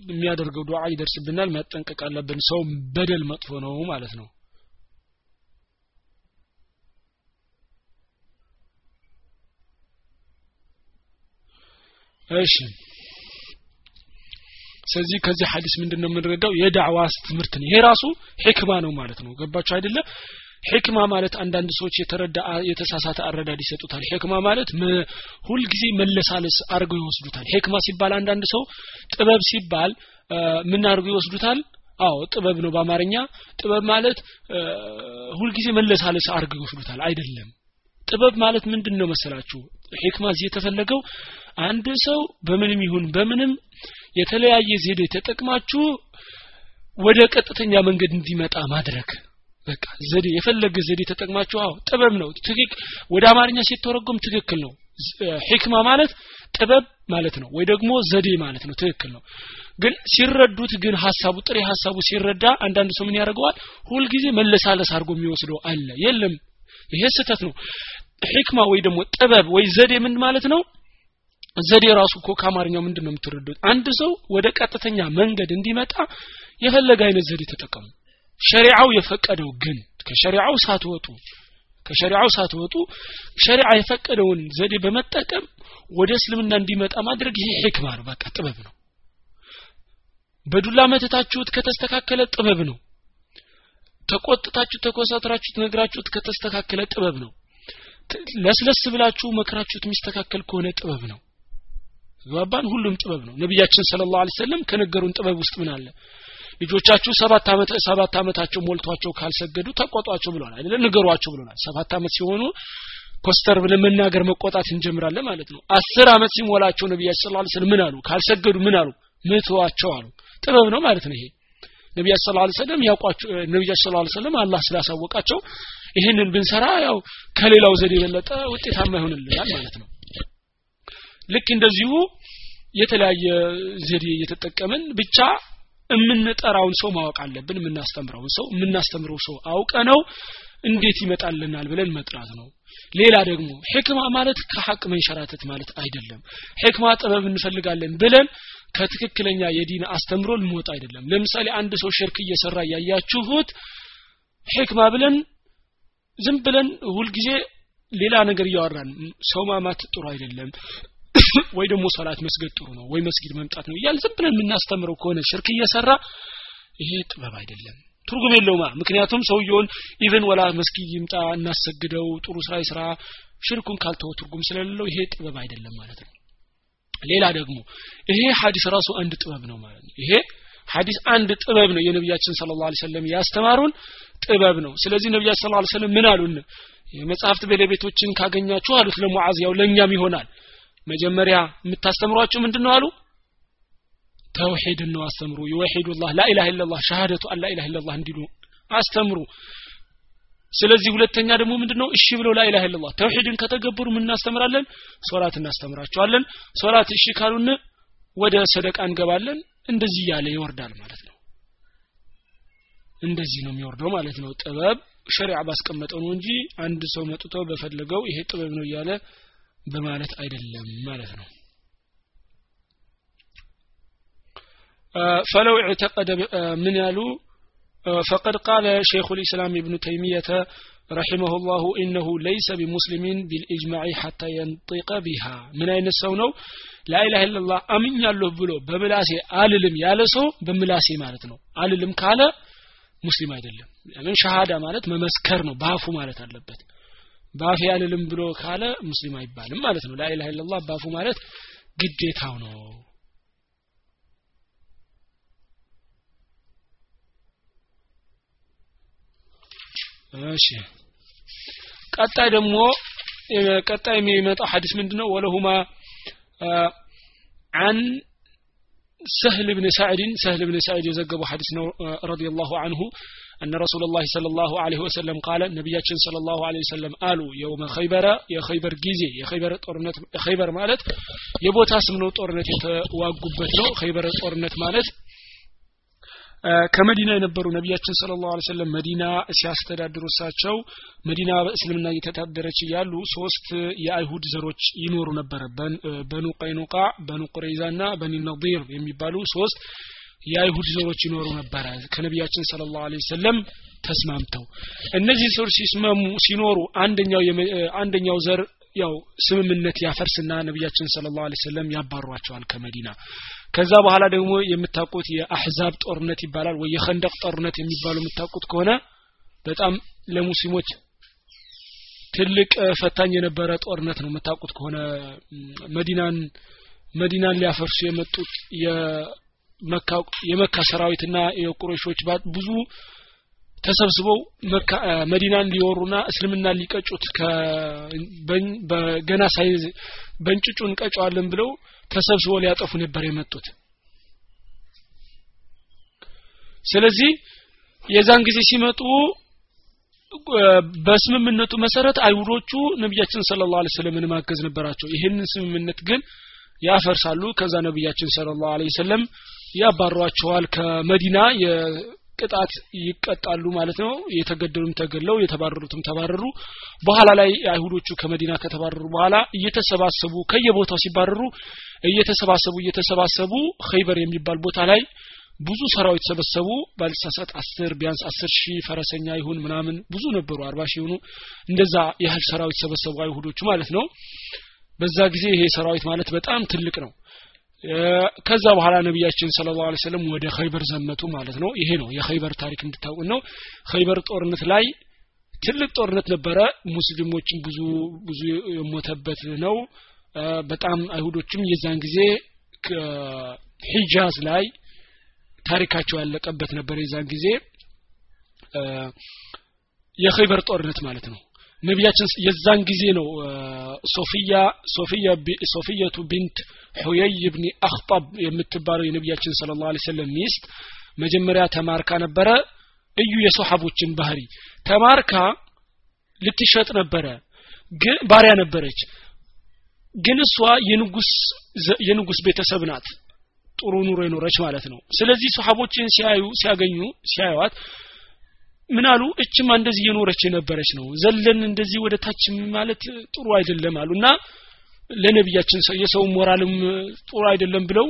የሚያደርገው ዱዓ ይደርስብናል መጠንቀቅ አለብን። ሰው በደል መጥፎ ነው ማለት ነው። እሺ ስለዚህ ከዚህ ሐዲስ ምንድን ነው የምንረዳው? የዳዕዋ ትምህርት ነው። ይሄ ራሱ ሕክማ ነው ማለት ነው። ገባችሁ አይደለ? ሕክማ ማለት አንዳንድ ሰዎች የተረዳ የተሳሳተ አረዳድ ይሰጡታል። ሕክማ ማለት ሁልጊዜ መለሳለስ አድርገው ይወስዱታል። ሕክማ ሲባል አንዳንድ ሰው ጥበብ ሲባል ምን አድርገው ይወስዱታል? አዎ ጥበብ ነው በአማርኛ። ጥበብ ማለት ሁልጊዜ መለሳለስ አድርገው ይወስዱታል። አይደለም። ጥበብ ማለት ምንድን ነው መሰላችሁ? ሕክማ እዚህ የተፈለገው አንድ ሰው በምንም ይሁን በምንም የተለያየ ዘዴ ተጠቅማችሁ ወደ ቀጥተኛ መንገድ እንዲመጣ ማድረግ። በቃ ዘዴ የፈለገ ዘዴ ተጠቅማችሁ አዎ ጥበብ ነው። ትክክ ወደ አማርኛ ሲተረጎም ትክክል ነው። ሕክማ ማለት ጥበብ ማለት ነው። ወይ ደግሞ ዘዴ ማለት ነው። ትክክል ነው። ግን ሲረዱት ግን ሀሳቡ ጥሬ ሀሳቡ ሲረዳ አንዳንድ ሰው ምን ያደርገዋል? ሁልጊዜ መለሳለስ አድርጎ የሚወስደው አለ። የለም። ይሄ ስህተት ነው። ሕክማ ወይ ደግሞ ጥበብ ወይ ዘዴ ምን ማለት ነው ዘዴ ራሱ እኮ ከአማርኛው ምንድን ነው የምትረዱት? አንድ ሰው ወደ ቀጥተኛ መንገድ እንዲመጣ የፈለገ አይነት ዘዴ ተጠቀሙ። ሸሪዓው የፈቀደው ግን ከሸሪዓው ሳትወጡ ከሸሪዓው ሳትወጡ ሸሪዓ የፈቀደውን ዘዴ በመጠቀም ወደ እስልምና እንዲመጣ ማድረግ ይሄ ሕክማ ነው በቃ ጥበብ ነው። በዱላ መተታችሁት ከተስተካከለ ጥበብ ነው። ተቆጥታችሁ ተኮሳትራችሁት ነግራችሁት ከተስተካከለ ጥበብ ነው። ለስለስ ብላችሁ መክራችሁት የሚስተካከል ከሆነ ጥበብ ነው ግባባን ሁሉም ጥበብ ነው። ነቢያችን ስለ ላሁ ሰለም ከነገሩን ጥበብ ውስጥ ምን አለ? ልጆቻችሁ ሰባት ዓመት ሰባት ዓመታቸው ሞልቷቸው ካልሰገዱ ተቆጧቸው ብለዋል አይደለ? ንገሯቸው ብለናል ሰባት ዓመት ሲሆኑ ኮስተር ብለን መናገር መቆጣት እንጀምራለን ማለት ነው። አስር ዓመት ሲሞላቸው ነቢያችን ስለ ላ ምን አሉ? ካልሰገዱ ምን አሉ? ምትዋቸው አሉ። ጥበብ ነው ማለት ነው ይሄ። ነቢያችን ስለ ላ ሰለም ያውቋቸው ነቢያችን ስለ ላ ሰለም አላህ ስላሳወቃቸው ይህንን ብንሰራ ያው ከሌላው ዘዴ የበለጠ ውጤታማ ይሆንልናል ማለት ነው ልክ እንደዚሁ የተለያየ ዘዴ እየተጠቀምን ብቻ የምንጠራውን ሰው ማወቅ አለብን የምናስተምረውን ሰው የምናስተምረው ሰው አውቀ ነው እንዴት ይመጣልናል ብለን መጥራት ነው። ሌላ ደግሞ ሕክማ ማለት ከሐቅ መንሸራተት ማለት አይደለም። ሕክማ ጥበብ እንፈልጋለን ብለን ከትክክለኛ የዲን አስተምሮ ልንወጣ አይደለም። ለምሳሌ አንድ ሰው ሽርክ እየሰራ እያያችሁት ሕክማ ብለን ዝም ብለን ሁልጊዜ ሌላ ነገር እያወራን ሰው ማማት ጥሩ አይደለም ወይ ደግሞ ሰላት መስገድ ጥሩ ነው ወይ መስጊድ መምጣት ነው እያል ዝም ብለን የምናስተምረው ከሆነ ሽርክ እየሰራ ይሄ ጥበብ አይደለም። ትርጉም የለውማ ምክንያቱም ሰውየውን even ወላ መስጊድ ይምጣ እናሰግደው ጥሩ ስራ ይስራ ሽርኩን ካልተወ ትርጉም ስለሌለው ይሄ ጥበብ አይደለም ማለት ነው። ሌላ ደግሞ ይሄ ሀዲስ ራሱ አንድ ጥበብ ነው ማለት ነው። ይሄ ሀዲስ አንድ ጥበብ ነው የነቢያችን ሰለላሁ ዓለይሂ ወሰለም ያስተማሩን ጥበብ ነው። ስለዚህ ነቢያችን ሰለላሁ ዓለይሂ ወሰለም ምን አሉን? የመጽሐፍት ባለቤቶችን ካገኛችሁ አሉት ለሙዓዝ ያው ለእኛም ይሆናል መጀመሪያ የምታስተምሯቸው ምንድን ነው አሉ? ተውሂድን ነው አስተምሩ። ይወሂዱላህ ላኢላha ኢላላህ ሸሃደቱ አን ላኢላha ኢላላህ እንዲሉ አስተምሩ። ስለዚህ ሁለተኛ ደግሞ ምንድነው? እሺ ብለው ላኢላha ኢላላህ ተውሂድን ከተገበሩ ምን እናስተምራለን? ሶላት እናስተምራቸዋለን። ሶላት እሺ ካሉን ወደ ሰደቃ እንገባለን። እንደዚህ እያለ ይወርዳል ማለት ነው። እንደዚህ ነው የሚወርደው ማለት ነው። ጥበብ ሸሪዓ ባስቀመጠው ነው እንጂ አንድ ሰው መጥቶ በፈለገው ይሄ ጥበብ ነው እያለ በማለት አይደለም ማለት ነው فلو اعتقد من يالو فقد قال شيخ الإسلام ابن تيمية رحمه الله إنه ليس بمسلم بالإجماع حتى ينطق بها من أين السونو لا إله إلا الله أمن يالله بلو بملاسي آللم يالسو بملاسي مالتنو آللم كالا ሙስሊም አይደለም ለምን ሸሃዳ ማለት መመስከር ነው ባፉ ማለት አለበት ባፍ ያልልም ብሎ ካለ ሙስሊም አይባልም ማለት ነው ላኢላha ኢላላህ ባፉ ማለት ግዴታው ነው እሺ ቀጣይ ደግሞ ቀጣይ የሚመጣው ሐዲስ ምንድነው ወለሁማ عن سهل بن سعد سهل بن سعد يزقب حديث رضي الله عنه أن رسول الله صلى الله عليه وسلم قال نبياتنا صلى الله عليه وسلم قالوا يوم خيبر يا خيبر جيزي يا خيبر طورنت خيبر مالت يبوتا سمنو طورنت يتواقبت ነው خيبر طورنت ማለት ከመዲና የነበሩ ነቢያችን ስለ ላሁ ሰለም መዲና ሲያስተዳድሩ እሳቸው መዲና በእስልምና እየተዳደረች እያሉ ሶስት የአይሁድ ዘሮች ይኖሩ ነበረ በኑ ቀይኑቃ በኑ ቁረይዛ ና በኒ ነዲር የሚባሉ ሶስት የአይሁድ ዘሮች ይኖሩ ነበረ። ከነቢያችን ስለ ላሁ ሰለም ተስማምተው እነዚህ ሰዎች ሲስማሙ ሲኖሩ አንደኛው አንደኛው ዘር ያው ስምምነት ያፈርስና ነቢያችን ስለ ላሁ ሰለም ያባሯቸዋል ከመዲና። ከዛ በኋላ ደግሞ የምታውቁት የአህዛብ ጦርነት ይባላል ወይ የኸንደቅ ጦርነት የሚባሉ የምታውቁት ከሆነ በጣም ለሙስሊሞች ትልቅ ፈታኝ የነበረ ጦርነት ነው። የምታውቁት ከሆነ መዲናን መዲናን ሊያፈርሱ የመጡት የመካ ሰራዊትና የቁረሾች ብዙ ተሰብስበው መዲናን ሊወሩና እስልምና ሊቀጩት በገና ሳይዝ በእንጭጩ እንቀጨዋለን ብለው ተሰብስበው ሊያጠፉ ነበር የመጡት። ስለዚህ የዛን ጊዜ ሲመጡ በስምምነቱ መሰረት አይሁዶቹ ነቢያችን ስለ ላሁ ሰለምን ማገዝ ነበራቸው። ይህንን ስምምነት ግን ያፈርሳሉ። ከዛ ነቢያችን ስለ ላሁ ሰለም ያባሯቸዋል ከመዲና ቅጣት ይቀጣሉ ማለት ነው። የተገደሉም ተገለው የተባረሩትም ተባረሩ። በኋላ ላይ አይሁዶቹ ከመዲና ከተባረሩ በኋላ እየተሰባሰቡ ከየቦታው ሲባረሩ እየተሰባሰቡ እየተሰባሰቡ ኸይበር የሚባል ቦታ ላይ ብዙ ሰራዊት ሰበሰቡ። ባልሳሳት አስር ቢያንስ አስር ሺህ ፈረሰኛ ይሁን ምናምን ብዙ ነበሩ። አርባ ሺህ ይሁኑ እንደዛ ያህል ሰራዊት ሰበሰቡ አይሁዶቹ ማለት ነው። በዛ ጊዜ ይሄ ሰራዊት ማለት በጣም ትልቅ ነው ከዛ በኋላ ነቢያችን ስለ ላሁ ሰለም ወደ ኸይበር ዘመቱ ማለት ነው። ይሄ ነው የኸይበር ታሪክ እንድታውቁ ነው። ኸይበር ጦርነት ላይ ትልቅ ጦርነት ነበረ። ሙስሊሞችም ብዙ ብዙ የሞተበት ነው። በጣም አይሁዶችም የዛን ጊዜ ሂጃዝ ላይ ታሪካቸው ያለቀበት ነበር የዛን ጊዜ። የኸይበር ጦርነት ማለት ነው ነቢያችን የዛን ጊዜ ነው ሶፊያ ሶፊያ ሶፊየቱ ቢንት ሁየይ ብኒ አኽጠብ የምትባለው የነቢያችን ሰለላሁ ዓለይሂ ወሰለም ሚስት መጀመሪያ ተማርካ ነበረ። እዩ የሶሐቦችን ባህሪ ተማርካ ልትሸጥ ነበረ። ግን ባሪያ ነበረች። ግን እሷ የንጉስ የንጉስ ቤተሰብ ናት። ጥሩ ኑሮ የኖረች ማለት ነው። ስለዚህ ሶሐቦችን ሲያዩ ሲያገኙ ሲያዩዋት ምን አሉ? እችማ እንደዚህ እየኖረች የነበረች ነው። ዘለን እንደዚህ ወደ ታች ማለት ጥሩ አይደለም አሉ። እና ለነቢያችን የሰው ሞራልም ጥሩ አይደለም ብለው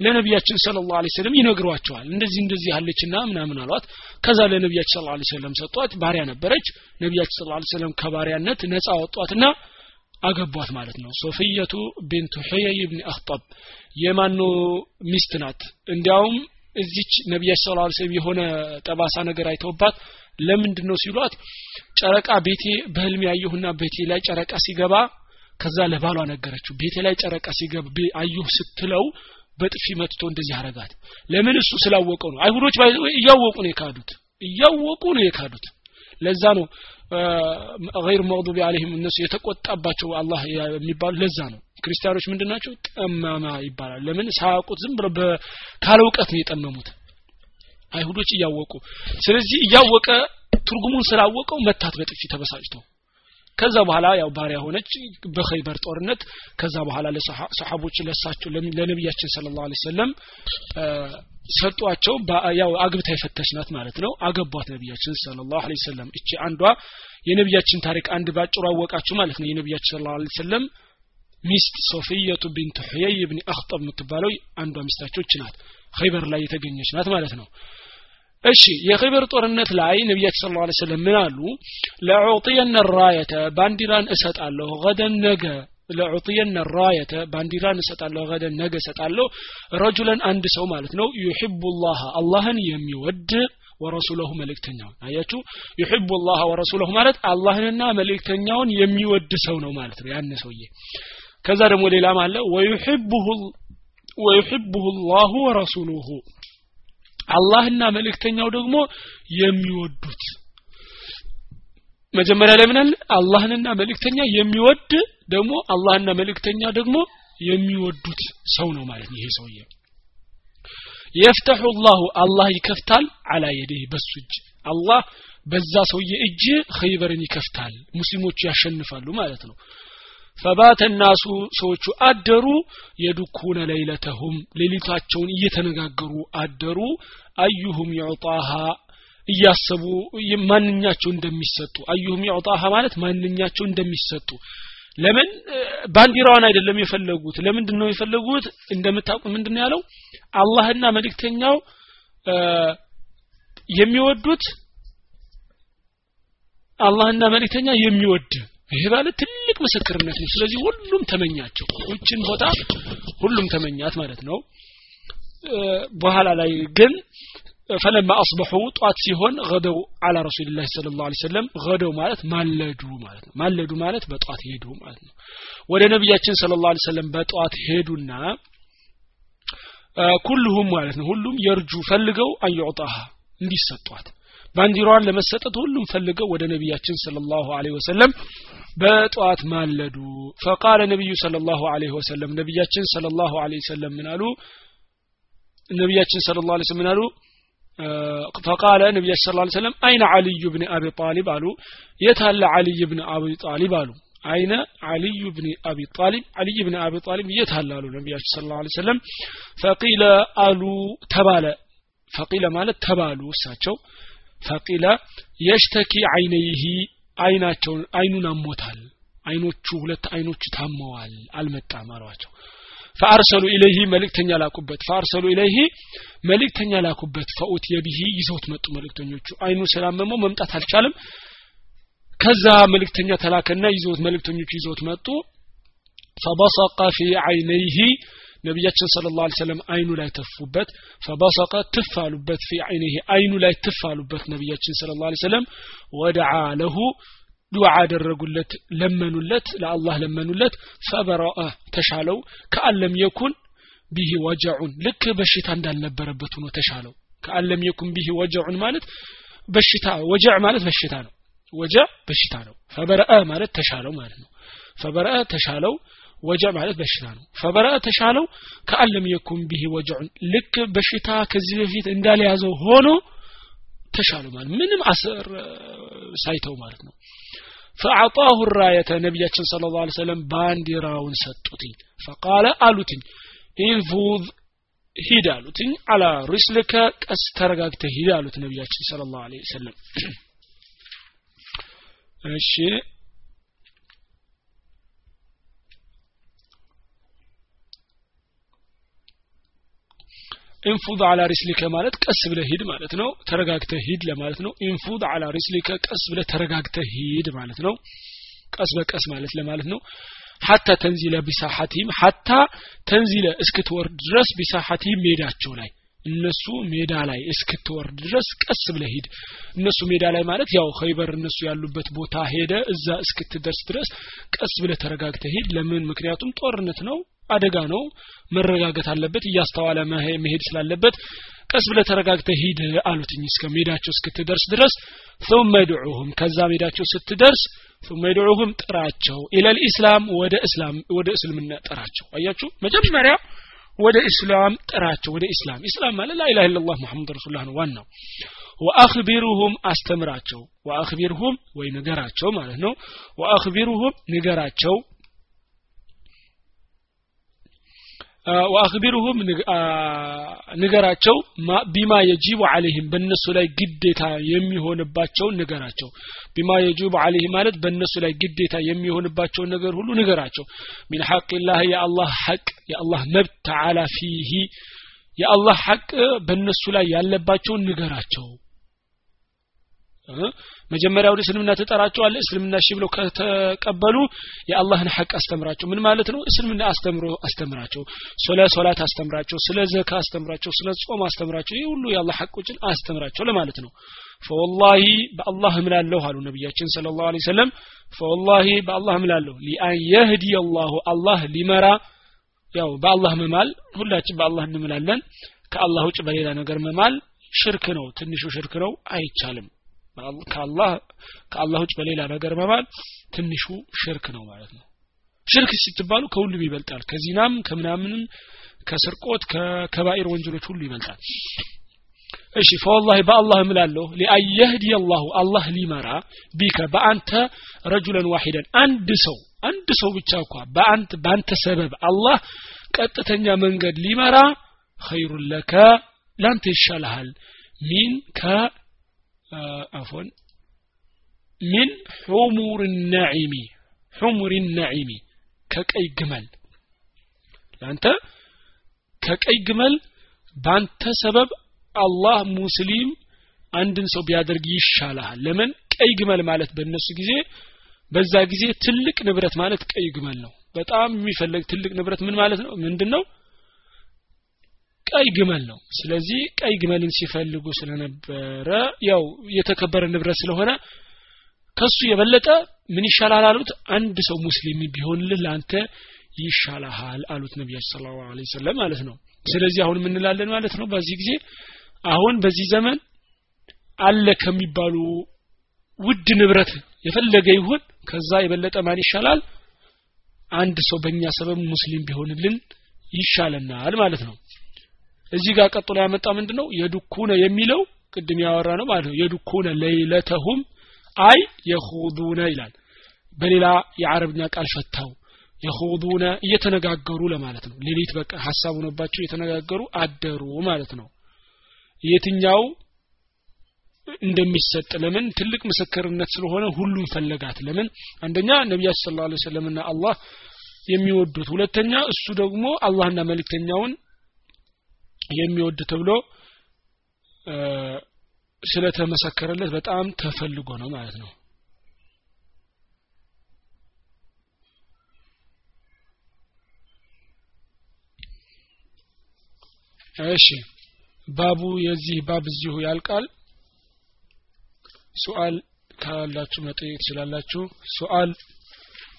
ለነቢያችን ስለ ላሁ ሰለም ይነግሯቸዋል። እንደዚህ እንደዚህ አለችና ምናምን አሏት። ከዛ ለነቢያችን ስለ ላ ሰለም ሰጧት። ባሪያ ነበረች። ነቢያችን ስለ ላ ሰለም ከባሪያነት ነጻ ወጧትና አገቧት ማለት ነው። ሶፊየቱ ቢንቱ ሑየይ ብን አክጠብ የማኖ ሚስት ናት? እንዲያውም እዚች ነቢያችን ስለ ላ ሰለም የሆነ ጠባሳ ነገር አይተውባት ለምንድን ነው ሲሏት ጨረቃ ቤቴ በህልም ያየሁና ቤቴ ላይ ጨረቃ ሲገባ ከዛ ለባሏ ነገረችው። ቤቴ ላይ ጨረቃ ሲገባ አየሁ ስትለው በጥፊ መትቶ እንደዚህ አረጋት ለምን እሱ ስላወቀው ነው? አይሁዶች እያወቁ ነው የካዱት እያወቁ ነው የካዱት። ለዛ ነው ገይር መቅዱቢ አለህም እነሱ የተቆጣባቸው አላህ የሚባሉ ለዛ ነው ክርስቲያኖች ምንድን ናቸው? ጠማማ ይባላል። ለምን? ሳያውቁት ዝም ብለው ካለ እውቀት ነው የጠመሙት። አይሁዶች እያወቁ። ስለዚህ እያወቀ ትርጉሙን ስላወቀው መታት በጥፊ ተበሳጭቶ። ከዛ በኋላ ያው ባሪያ ሆነች በኸይበር ጦርነት። ከዛ በኋላ ለሰሓቦች ለሳቸው ለነቢያችን ስለ ላሁ ሰለም ሰጧቸው። ያው አግብታ የፈተሽናት ማለት ነው። አገቧት ነቢያችን ስለ ላሁ ሰለም እቺ አንዷ የነቢያችን ታሪክ አንድ ባጭሩ አወቃችሁ ማለት ነው። የነቢያችን ስለ ላሁ ሰለም ሚስት ሶፊየቱ ቢንት ሁየይ ብን አክጠብ የምትባለው አንዷ ሚስታቸው ናት። ኸይበር ላይ የተገኘች ናት ማለት ነው። እሺ የኸይበር ጦርነት ላይ ነቢያችን ስለ ላ ስለም ምን አሉ? ለዑጥየነ ራየተ ባንዲራን እሰጣለሁ ገደን ነገ ለዑጥየነ ራየተ ባንዲራን እሰጣለሁ ገደን ነገ እሰጣለሁ ረጁለን አንድ ሰው ማለት ነው። ዩሕቡ ላህ አላህን የሚወድ ወረሱለሁ መልእክተኛውን። አያችሁ? ዩሕቡ ላህ ወረሱለሁ ማለት አላህንና መልእክተኛውን የሚወድ ሰው ነው ማለት ነው። ያን ሰውዬ ከዛ ደግሞ ሌላም አለ? ወዩሕቡሁ ላሁ ወረሱሉሁ። አላህና መልእክተኛው ደግሞ የሚወዱት። መጀመሪያ ላይ ምናል አላህንና መልእክተኛ የሚወድ ደግሞ አላህና መልእክተኛ ደግሞ የሚወዱት ሰው ነው ማለት ነው ይሄ ሰውዬ። የፍተሑ ላሁ አላህ ይከፍታል አላ የዲህ በሱ እጅ። አላህ በዛ ሰውዬ እጅ ኸይበርን ይከፍታል ሙስሊሞቹ ያሸንፋሉ ማለት ነው ፈባተ ናሱ ሰዎቹ አደሩ። የዱኩነ ለይለተሁም ሌሊታቸውን እየተነጋገሩ አደሩ። አዩሁም ይዕጣሃ እያሰቡ ማንኛቸው እንደሚሰጡ አዩሁም ይዕጣሃ ማለት ማንኛቸው እንደሚሰጡ። ለምን? ባንዲራዋን አይደለም የፈለጉት። ለምንድን ነው የፈለጉት? እንደምታውቁ ምንድን ያለው? አላህና መልእክተኛው የሚወዱት አላህና መልእክተኛ የሚወድ ይሄ ማለት ትልቅ ምስክርነት ነው። ስለዚህ ሁሉም ተመኛቸው። እችን ቦታ ሁሉም ተመኛት ማለት ነው። በኋላ ላይ ግን ፈለማ አስበሑ ጧት ሲሆን ገደው አላ ረሱልላህ ስለ ላሁ ሰለም ገደው ማለት ማለዱ ማለት ነው። ማለዱ ማለት በጧት ሄዱ ማለት ነው። ወደ ነቢያችን ስለ ላሁ ሰለም በጧት ሄዱና ኩልሁም ማለት ነው ሁሉም የርጁ ፈልገው አንዩዕጣሃ እንዲሰጧት ባንዲራዋን ለመሰጠት ሁሉም ፈልገው ወደ ነቢያችን ሰለላሁ ዐለይሂ ወሰለም በጠዋት ማለዱ። ፈቃለ ነቢዩ ሰለላሁ ዐለይሂ ወሰለም ነቢያችን ሰለላሁ ዐለይሂ ወሰለም ምን አሉ? ነቢያችን ሰለላሁ ዐለይሂ ወሰለም ምን ፈቃለ ነቢያችን ሰለላሁ ዐለይሂ ወሰለም አይነ አልዩ ብን አቢ ጣሊብ አሉ። የታለ አልይ ብን አቢ ጣሊብ አሉ። አይነ አልይ ብን አቢ ጣሊብ አልይ ብን አቢ ጣሊብ የት አለ አሉ ነቢያችን ስለ ላ ሰለም ፈቂለ አሉ ተባለ። ፈቂለ ማለት ተባሉ እሳቸው። ፈቂለ የሽተኪ አይነይህ አይናቸውን አይኑን አሞታል። አይኖቹ ሁለት አይኖቹ ታመዋል። አልመጣም አሏቸው። ፈአርሰሉ ኢለይህ መልእክተኛ ላኩበት። ፈአርሰሉ ኢለይህ መልእክተኛ ላኩበት። ፈኡት የብሂ ይዘውት መጡ መልእክተኞቹ። አይኑ ስላመመው መምጣት አልቻለም። ከዛ መልእክተኛ ተላከና ይዘውት መልእክተኞቹ ይዘውት መጡ። ፈበሰቀ ፊ አይነይህ ነቢያችን ስለ ላ ሰለም አይኑ ላይ ተፉበት ፈበሰቀ ትፍ አሉበት ፊ አይኒህ አይኑ ላይ ትፍ አሉበት። ነቢያችን ስለ ላ ሰለም ወደዓ ለሁ ዱዓ አደረጉለት ለመኑለት ለአላህ ለመኑለት። ፈበረአ ተሻለው ከአለም የኩን ቢሂ ወጀዑን ልክ በሽታ እንዳልነበረበት ሆኖ ተሻለው። ከአለም የኩን ቢሂ ወጀዑን ማለት በሽታ ወጀዕ ማለት በሽታ ነው። ወጀዕ በሽታ ነው። ፈበረአ ማለት ተሻለው ማለት ነው። ፈበረአ ተሻለው ወጀ ማለት በሽታ ነው ፈበረአ ተሻለው ከአለም የኩን ቢሂ ወጀዑን ልክ በሽታ ከዚህ በፊት እንዳልያዘው ሆኖ ተሻሉ ማለት ምንም አስር ሳይተው ማለት ነው ፈአጣሁ ራየተ ነቢያችን ስለ ላ ሰለም ባንዲራውን ሰጡትኝ ፈቃለ አሉትኝ ኢንፉዝ ሂድ አሉትኝ አላ ሪስልከ ቀስ ተረጋግተ ሂድ አሉት ነቢያችን ስለ ላሁ ሰለም እሺ ኢንፉድ አላ ሪስሊከ ማለት ቀስ ብለ ሂድ ማለት ነው። ተረጋግተ ሂድ ለማለት ነው። ኢንፉድ አላ ሪስሊከ ቀስ ብለ ተረጋግተ ሂድ ማለት ነው። ቀስ በቀስ ማለት ለማለት ነው። ሐታ ተንዚለ ቢሳሐቲም ሐታ ተንዚለ እስክትወርድ ድረስ ቢሳሐቲም ሜዳቸው ላይ እነሱ ሜዳ ላይ እስክትወርድ ድረስ ቀስ ብለ ሂድ። እነሱ ሜዳ ላይ ማለት ያው ኸይበር እነሱ ያሉበት ቦታ ሄደ እዛ እስክትደርስ ድረስ ቀስ ብለ ተረጋግተ ሂድ። ለምን? ምክንያቱም ጦርነት ነው አደጋ ነው መረጋገት አለበት እያስተዋለ መሄድ ስላለበት ቀስ ብለ ተረጋግተ ሂድ አሉትኝ እስከ ሜዳቸው እስክትደርስ ድረስ ثم ادعوهم ከዛ ሜዳቸው ስትደርስ ثم يدعوهم ጥራቸው ኢለ ልኢስላም ወደ እስላም ወደ እስልምና ጥራቸው አያችሁ መጀመሪያ ወደ እስላም ጥራቸው ወደ ኢስላም ኢስላም ማለት ላኢላha ኢላላህ ሙሐመድ ረሱላህ ነው ዋናው ወአኽቢሩሁም አስተምራቸው ወአኽቢርሁም ወይ ንገራቸው ማለት ነው ወአኽቢሩሁም ንገራቸው ወአኽቢሩሁም ንገራቸው ቢማ የጂቡ አለይህም በእነሱ ላይ ግዴታ የሚሆንባቸውን ንገራቸው። ቢማ የጂቡ አለይህም ማለት በእነሱ ላይ ግዴታ የሚሆንባቸውን ነገር ሁሉ ንገራቸው። ሚን ሐቅላህ የአላህ ሐቅ የአላህ መብት ተዓላ ፊሂ የአላህ ሐቅ በእነሱ ላይ ያለባቸውን ንገራቸው መጀመሪያ ወደ እስልምና ትጠራቸዋለህ? እስልምና እሺ ብለው ከተቀበሉ የአላህን ሐቅ አስተምራቸው። ምን ማለት ነው? እስልምና አስተምሮ አስተምራቸው። ስለ ሶላት አስተምራቸው ስለ ዘካ አስተምራቸው ስለ ጾም አስተምራቸው ይህ ሁሉ የአላህ ሐቆችን አስተምራቸው ለማለት ነው። ፈወላሂ በአላህ እምላለሁ አሉ ነቢያችን ስለ ላሁ ሰለም ፈወላሂ በአላህ እምላለሁ። ሊአን የህዲ አላሁ አላህ ሊመራ ያው በአላህ መማል ሁላችን በአላህ እንምላለን። ከአላህ ውጭ በሌላ ነገር መማል ሽርክ ነው። ትንሹ ሽርክ ነው። አይቻልም ከአላህ ከአላህ ውጭ በሌላ ነገር መማል ትንሹ ሽርክ ነው ማለት ነው። ሽርክ ስትባሉ ከሁሉም ይበልጣል። ከዚናም ከምናምንም ከስርቆት ከከባኢር ወንጀሎች ሁሉ ይበልጣል። እሺ ፈወላሂ በአላህ እምላለሁ። ሊአየህዲ አላሁ አላህ ሊመራ ቢከ በአንተ ረጁለን ዋሂደን አንድ ሰው አንድ ሰው ብቻ እንኳ በአንተ ሰበብ አላህ ቀጥተኛ መንገድ ሊመራ ኸይሩን ለከ ላንተ ይሻልሃል። ሚን አፎን ሚን ሑሙር ናዒሚ ሑሙር ናዒሚ ከቀይ ግመል። ለአንተ ከቀይ ግመል በአንተ ሰበብ አላህ ሙስሊም አንድን ሰው ቢያደርግ ይሻልሃል። ለምን? ቀይ ግመል ማለት በእነሱ ጊዜ በዛ ጊዜ ትልቅ ንብረት ማለት ቀይ ግመል ነው። በጣም የሚፈለግ ትልቅ ንብረት ምን ማለት ነው? ምንድን ነው ቀይ ግመል ነው። ስለዚህ ቀይ ግመልን ሲፈልጉ ስለነበረ ያው የተከበረ ንብረት ስለሆነ ከሱ የበለጠ ምን ይሻላል አሉት? አንድ ሰው ሙስሊም ቢሆንልህ ለአንተ ይሻላሃል አሉት ነቢያችን ስለ ላሁ ማለት ነው። ስለዚህ አሁን ምንላለን ማለት ነው? በዚህ ጊዜ አሁን በዚህ ዘመን አለ ከሚባሉ ውድ ንብረት የፈለገ ይሁን ከዛ የበለጠ ማን ይሻላል? አንድ ሰው በእኛ ሰበብ ሙስሊም ቢሆንልን ይሻለናል ማለት ነው እዚህ ጋር ቀጥሎ ያመጣ ምንድን ነው የዱኩነ የሚለው ቅድም ያወራ ነው ማለት ነው። የዱኩነ ለይለተሁም አይ የኹዱነ ይላል። በሌላ የአረብኛ ቃል ፈታው። የኹዱነ እየተነጋገሩ ለማለት ነው። ሌሊት በቃ ሀሳብ ሆነባቸው እየተነጋገሩ አደሩ ማለት ነው። የትኛው እንደሚሰጥ ለምን? ትልቅ ምስክርነት ስለሆነ ሁሉም ፈለጋት። ለምን? አንደኛ ነቢያችን ስለ ላ ሰለምና አላህ የሚወዱት ሁለተኛ እሱ ደግሞ አላህና መልእክተኛውን የሚወድ ተብሎ ስለተመሰከረለት በጣም ተፈልጎ ነው ማለት ነው። እሺ ባቡ የዚህ ባብ እዚሁ ያልቃል። ሱአል ካላችሁ መጠየቅ ትችላላችሁ። ሱአል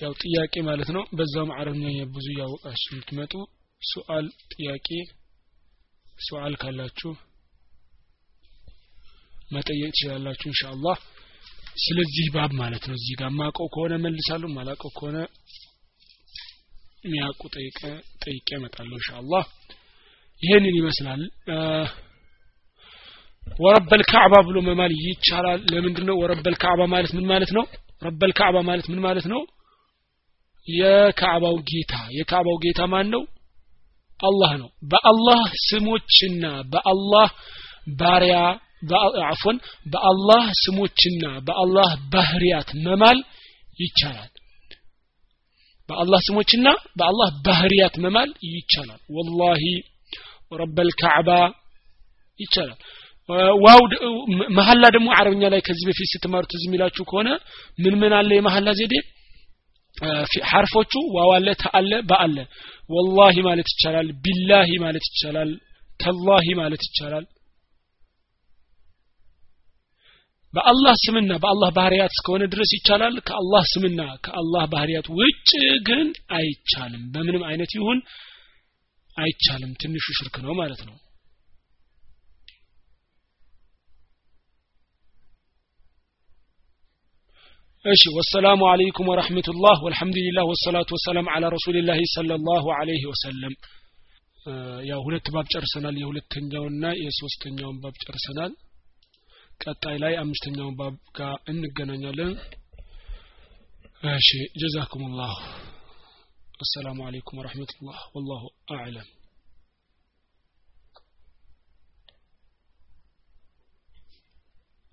ያው ጥያቄ ማለት ነው። በዛውም አረብኛ ብዙ እያወቃችሁ የምትመጡ ሱአል ጥያቄ ሱአል ካላችሁ መጠየቅ ትችላላችሁ ኢንሻአላህ። ስለዚህ ባብ ማለት ነው። እዚህ ጋር ማቀው ከሆነ መልሳለሁ ማላቀው ከሆነ ሚያውቁ ጠይቀ ጠይቄ እመጣለሁ ኢንሻአላህ። ይሄንን ይመስላል። ወረበል ካዕባ ብሎ መማል ይቻላል። ለምንድን ነው ወረበል ካዕባ ማለት ምን ማለት ነው? ረበል ካዕባ ማለት ምን ማለት ነው? የካዕባው ጌታ። የካዕባው ጌታ ማን ነው አላህ ነው። በአላህ ስሞችና በአላህ ባሪያ አፎን በአላህ ስሞችና በአላህ ባህሪያት መማል ይቻላል። በአላህ ስሞችና በአላህ ባህሪያት መማል ይቻላል። ወላሂ ወረበል ካዕባ ይቻላል። ዋው መሀላ ደግሞ አረብኛ ላይ ከዚህ በፊት ስትማሩ ትዝ የሚላችሁ ከሆነ ምን ምን አለ? የመሀላ ዘዴ? ሐርፎቹ ዋው አለ ተአለ በአለ ወላሂ ማለት ይቻላል ቢላሂ ማለት ይቻላል ተላሂ ማለት ይቻላል። በአላህ ስምና በአላህ ባህሪያት እስከሆነ ድረስ ይቻላል። ከአላህ ስምና ከአላህ ባህሪያት ውጭ ግን አይቻልም። በምንም አይነት ይሁን አይቻልም። ትንሹ ሽርክ ነው ማለት ነው እሺ ወሰላሙ አለይኩም ወረህመቱላህ ወልሐምዱሊላህ ወሰላቱ ወሰላም አላ ረሱሊላህ ሰለላሁ ዐለይሂ ወሰለም ያው ሁለት ባብ ጨርሰናል። የሁለተኛውና የሶስተኛውን ባብ ጨርሰናል። ቀጣይ ላይ አምስተኛውን ባብ ጋር እንገናኛለን። እሺ ጀዛኩም ላሁ አሰላሙ አለይኩም ወረህመቱላህ ወላሁ አዕለም